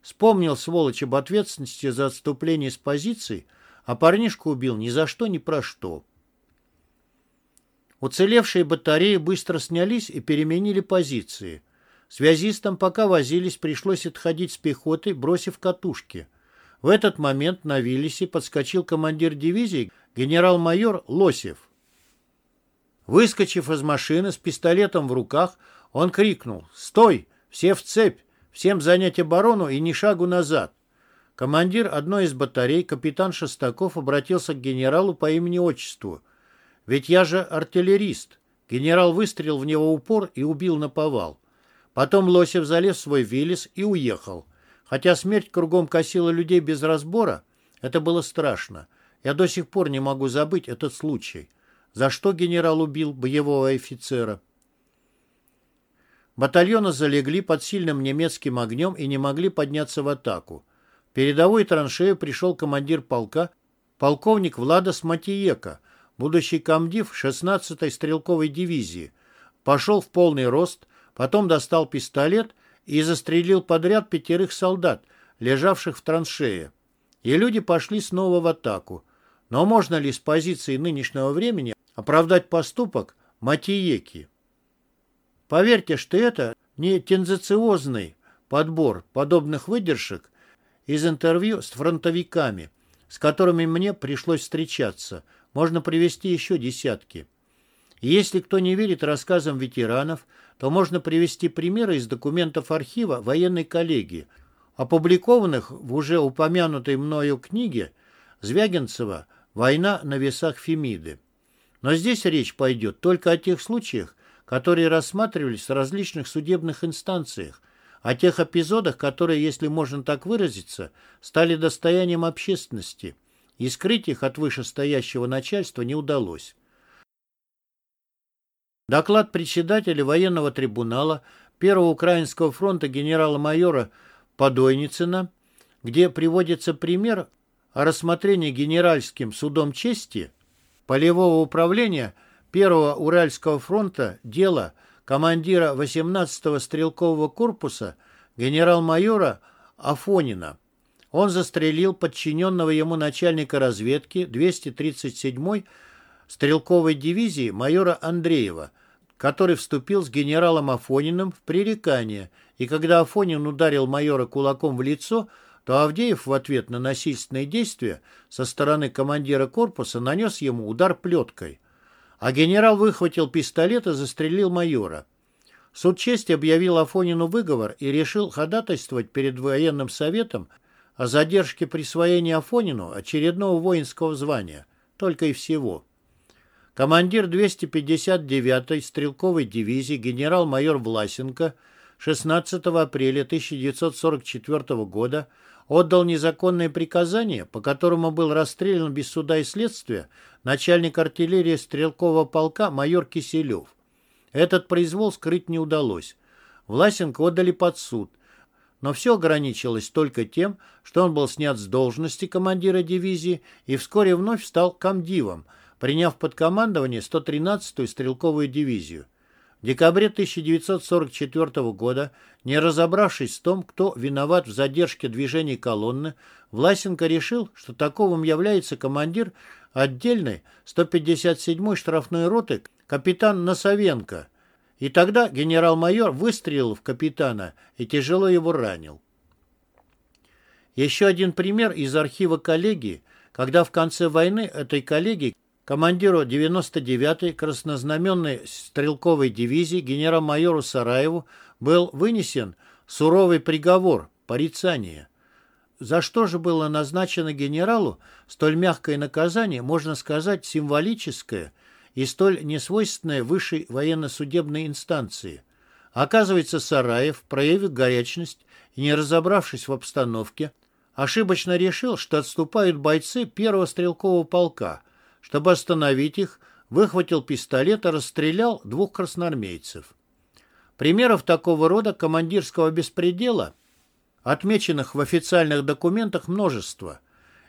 Вспомнил, сволочь, об ответственности за отступление с позиций, а парнишку убил ни за что, ни про что. Уцелевшие батареи быстро снялись и переменили позиции. Связистам, пока возились, пришлось отходить с пехотой, бросив катушки. В этот момент на Виллисе подскочил командир дивизии генерал-майор Лосев. Выскочив из машины с пистолетом в руках, он крикнул «Стой! Все в цепь! Всем занять оборону и ни шагу назад!» Командир одной из батарей, капитан Шестаков, обратился к генералу по имени-отчеству. «Ведь я же артиллерист!» Генерал выстрелил в него упор и убил на повал. Потом Лосев залез в свой Виллис и уехал. Хотя смерть кругом косила людей без разбора, это было страшно. Я до сих пор не могу забыть этот случай. За что генерал убил боевого офицера? Батальоны залегли под сильным немецким огнем и не могли подняться в атаку. В передовую траншею пришел командир полка, полковник Владос Матиека, будущий комдив 16-й стрелковой дивизии. Пошел в полный рост, потом достал пистолет и застрелил подряд пятерых солдат, лежавших в траншее. И люди пошли снова в атаку. Но можно ли с позиции нынешнего времени оправдать поступок Матиеки? Поверьте, что это не тензициозный подбор подобных выдержек из интервью с фронтовиками, с которыми мне пришлось встречаться. Можно привести еще десятки. Если кто не верит рассказам ветеранов, то можно привести примеры из документов архива военной коллегии, опубликованных в уже упомянутой мною книге Звягинцева «Война на весах Фемиды». Но здесь речь пойдет только о тех случаях, которые рассматривались в различных судебных инстанциях, о тех эпизодах, которые, если можно так выразиться, стали достоянием общественности, и скрыть их от вышестоящего начальства не удалось. Доклад председателя военного трибунала Первого Украинского фронта генерала-майора Подойницына, где приводится пример о рассмотрении Генеральским судом чести полевого управления – Первого Уральского фронта дело командира 18-го стрелкового корпуса генерал-майора Афонина. Он застрелил подчиненного ему начальника разведки 237-й стрелковой дивизии майора Андреева, который вступил с генералом Афониным в пререкание, и когда Афонин ударил майора кулаком в лицо, то Авдеев в ответ на насильственные действия со стороны командира корпуса нанес ему удар плеткой. А генерал выхватил пистолет и застрелил майора. Суд чести объявил Афонину выговор и решил ходатайствовать перед военным советом о задержке присвоения Афонину очередного воинского звания. Только и всего. Командир 259-й стрелковой дивизии генерал-майор Власенко 16 апреля 1944 года отдал незаконное приказание, по которому был расстрелян без суда и следствия начальник артиллерии стрелкового полка майор Киселев. Этот произвол скрыть не удалось. Власенко отдали под суд, но все ограничилось только тем, что он был снят с должности командира дивизии и вскоре вновь стал комдивом, приняв под командование 113-ю стрелковую дивизию. В декабре 1944 года, не разобравшись в том, кто виноват в задержке движения колонны, Власенко решил, что таковым является командир отдельной 157-й штрафной роты капитан Носовенко – и тогда генерал-майор выстрелил в капитана и тяжело его ранил. Еще один пример из архива коллегии, когда в конце войны этой коллегии командиру 99-й краснознаменной стрелковой дивизии генерал-майору Сараеву был вынесен суровый приговор – порицание. За что же было назначено генералу столь мягкое наказание, можно сказать, символическое – и столь несвойственное высшей военно-судебной инстанции. Оказывается, Сараев, проявив горячность и не разобравшись в обстановке, ошибочно решил, что отступают бойцы первого стрелкового полка. Чтобы остановить их, выхватил пистолет и расстрелял двух красноармейцев. Примеров такого рода командирского беспредела, отмеченных в официальных документах, множество.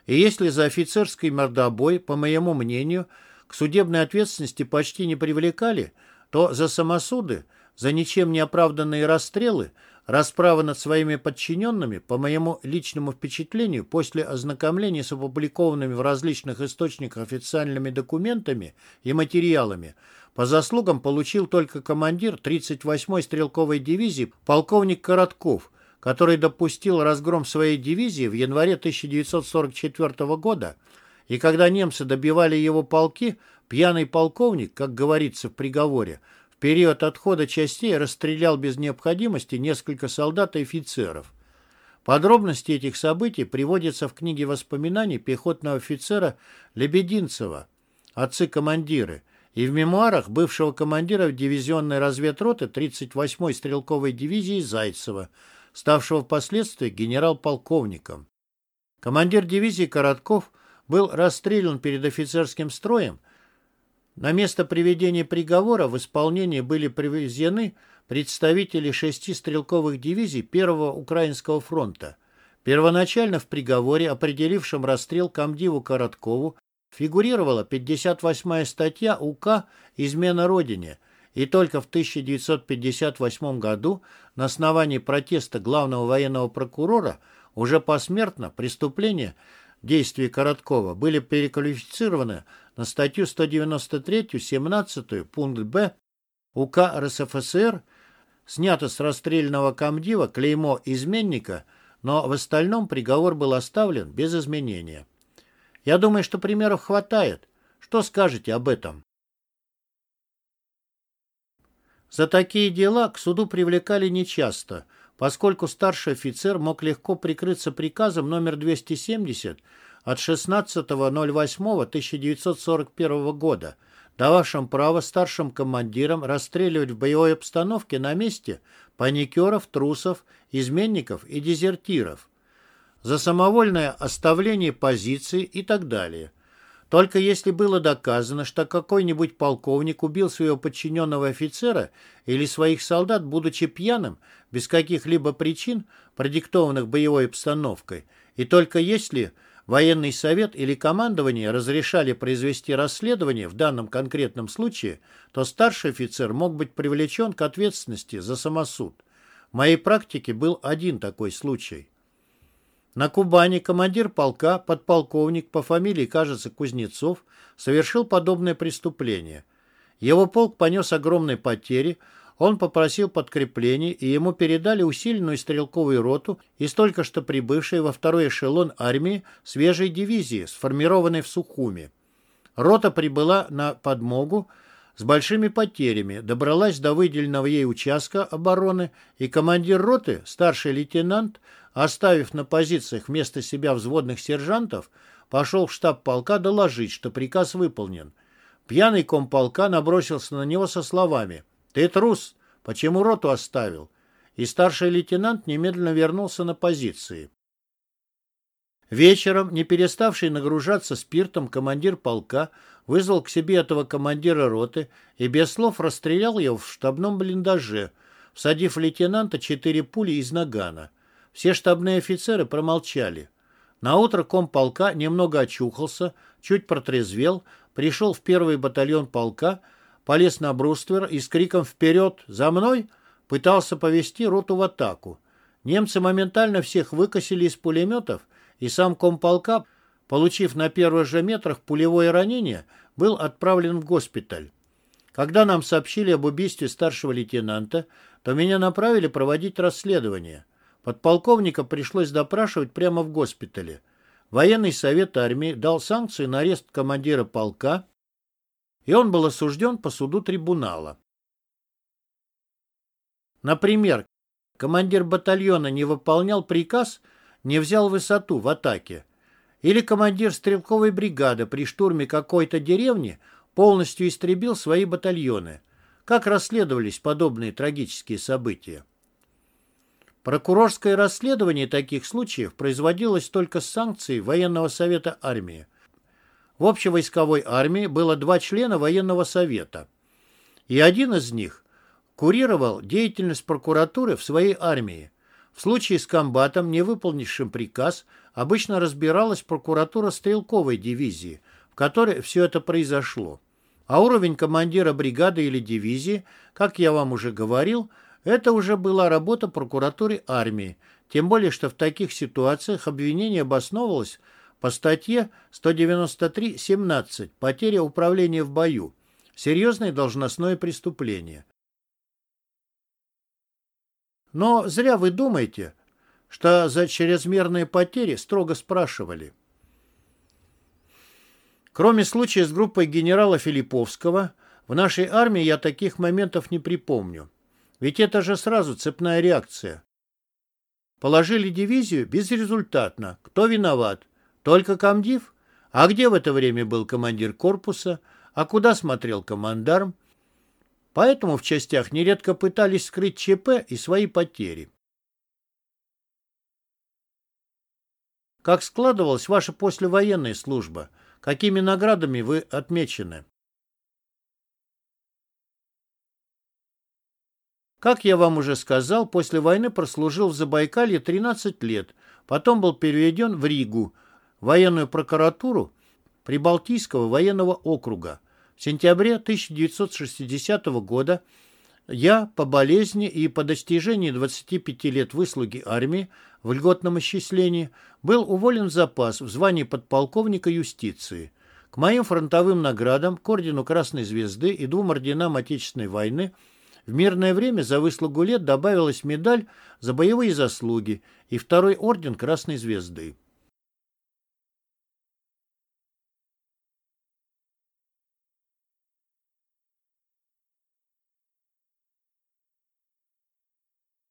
И если за офицерский мордобой, по моему мнению, к судебной ответственности почти не привлекали, то за самосуды, за ничем не оправданные расстрелы, расправы над своими подчиненными, по моему личному впечатлению, после ознакомления с опубликованными в различных источниках официальными документами и материалами, по заслугам получил только командир 38-й стрелковой дивизии полковник Коротков, который допустил разгром своей дивизии в январе 1944 года, и когда немцы добивали его полки, пьяный полковник, как говорится в приговоре, период отхода частей расстрелял без необходимости несколько солдат и офицеров. Подробности этих событий приводятся в книге воспоминаний пехотного офицера Лебединцева «Отцы-командиры» и в мемуарах бывшего командира дивизионной разведроты 38-й стрелковой дивизии Зайцева, ставшего впоследствии генерал-полковником. Командир дивизии Коротков был расстрелян перед офицерским строем, на место приведения приговора в исполнение были привезены представители шести стрелковых дивизий Первого Украинского фронта. Первоначально в приговоре, определившем расстрел комдиву Короткову, фигурировала 58-я статья УК «Измена Родине», и только в 1958 году на основании протеста главного военного прокурора уже посмертно преступление – действий Короткова были переквалифицированы на статью 193, 17, пункт Б УК РСФСР, снято с расстрельного комдива клеймо изменника, но в остальном приговор был оставлен без изменения. Я думаю, что примеров хватает. Что скажете об этом? За такие дела к суду привлекали нечасто – поскольку старший офицер мог легко прикрыться приказом номер 270 от 16.08.1941 года, дававшим право старшим командирам расстреливать в боевой обстановке на месте паникеров, трусов, изменников и дезертиров. За самовольное оставление позиции и так далее – только если было доказано, что какой-нибудь полковник убил своего подчиненного офицера или своих солдат, будучи пьяным, без каких-либо причин, продиктованных боевой обстановкой, и только если военный совет или командование разрешали произвести расследование в данном конкретном случае, то старший офицер мог быть привлечен к ответственности за самосуд. В моей практике был один такой случай. На Кубани командир полка, подполковник по фамилии, кажется, Кузнецов, совершил подобное преступление. Его полк понес огромные потери, он попросил подкреплений, и ему передали усиленную стрелковую роту из только что прибывшей во второй эшелон армии свежей дивизии, сформированной в Сухуме. Рота прибыла на подмогу с большими потерями, добралась до выделенного ей участка обороны, и командир роты, старший лейтенант, оставив на позициях вместо себя взводных сержантов, пошел в штаб полка доложить, что приказ выполнен. Пьяный комполка набросился на него со словами «Ты трус! Почему роту оставил?» И старший лейтенант немедленно вернулся на позиции. Вечером, не переставший нагружаться спиртом, командир полка вызвал к себе этого командира роты и без слов расстрелял его в штабном блиндаже, всадив лейтенанта четыре пули из нагана. Все штабные офицеры промолчали. Наутро комполка немного очухался, чуть протрезвел, пришел в первый батальон полка, полез на бруствер и с криком «Вперед! За мной!» пытался повести роту в атаку. Немцы моментально всех выкосили из пулеметов, и сам комполка, получив на первых же метрах пулевое ранение, был отправлен в госпиталь. Когда нам сообщили об убийстве старшего лейтенанта, то меня направили проводить расследование. Подполковника пришлось допрашивать прямо в госпитале. Военный совет армии дал санкции на арест командира полка, и он был осужден по суду трибунала. Например, командир батальона не выполнял приказ не взял высоту в атаке. Или командир стрелковой бригады при штурме какой-то деревни полностью истребил свои батальоны. Как расследовались подобные трагические события? Прокурорское расследование таких случаев производилось только с санкцией военного совета армии. В общевойсковой армии было два члена военного совета. И один из них курировал деятельность прокуратуры в своей армии. В случае с комбатом, не выполнившим приказ, обычно разбиралась прокуратура стрелковой дивизии, в которой все это произошло. А уровень командира бригады или дивизии, как я вам уже говорил, это уже была работа прокуратуры армии, тем более, что в таких ситуациях обвинение обосновывалось по статье 193.17 «Потеря управления в бою» серьезное должностное преступление. Но зря вы думаете, что за чрезмерные потери строго спрашивали. Кроме случая с группой генерала Филипповского, в нашей армии я таких моментов не припомню. Ведь это же сразу цепная реакция. Положили дивизию безрезультатно. Кто виноват? Только комдив? А где в это время был командир корпуса? А куда смотрел командарм? Поэтому в частях нередко пытались скрыть ЧП и свои потери. Как складывалась ваша послевоенная служба? Какими наградами вы отмечены? Как я вам уже сказал, после войны прослужил в Забайкалье 13 лет, потом был переведен в Ригу, военную прокуратуру Прибалтийского военного округа. В сентябре 1960 года я по болезни и по достижении 25 лет выслуги армии в льготном исчислении был уволен в запас в звании подполковника юстиции. К моим фронтовым наградам, к ордену Красной Звезды и двум орденам Отечественной войны в мирное время за выслугу лет добавилась медаль за боевые заслуги и второй орден Красной Звезды.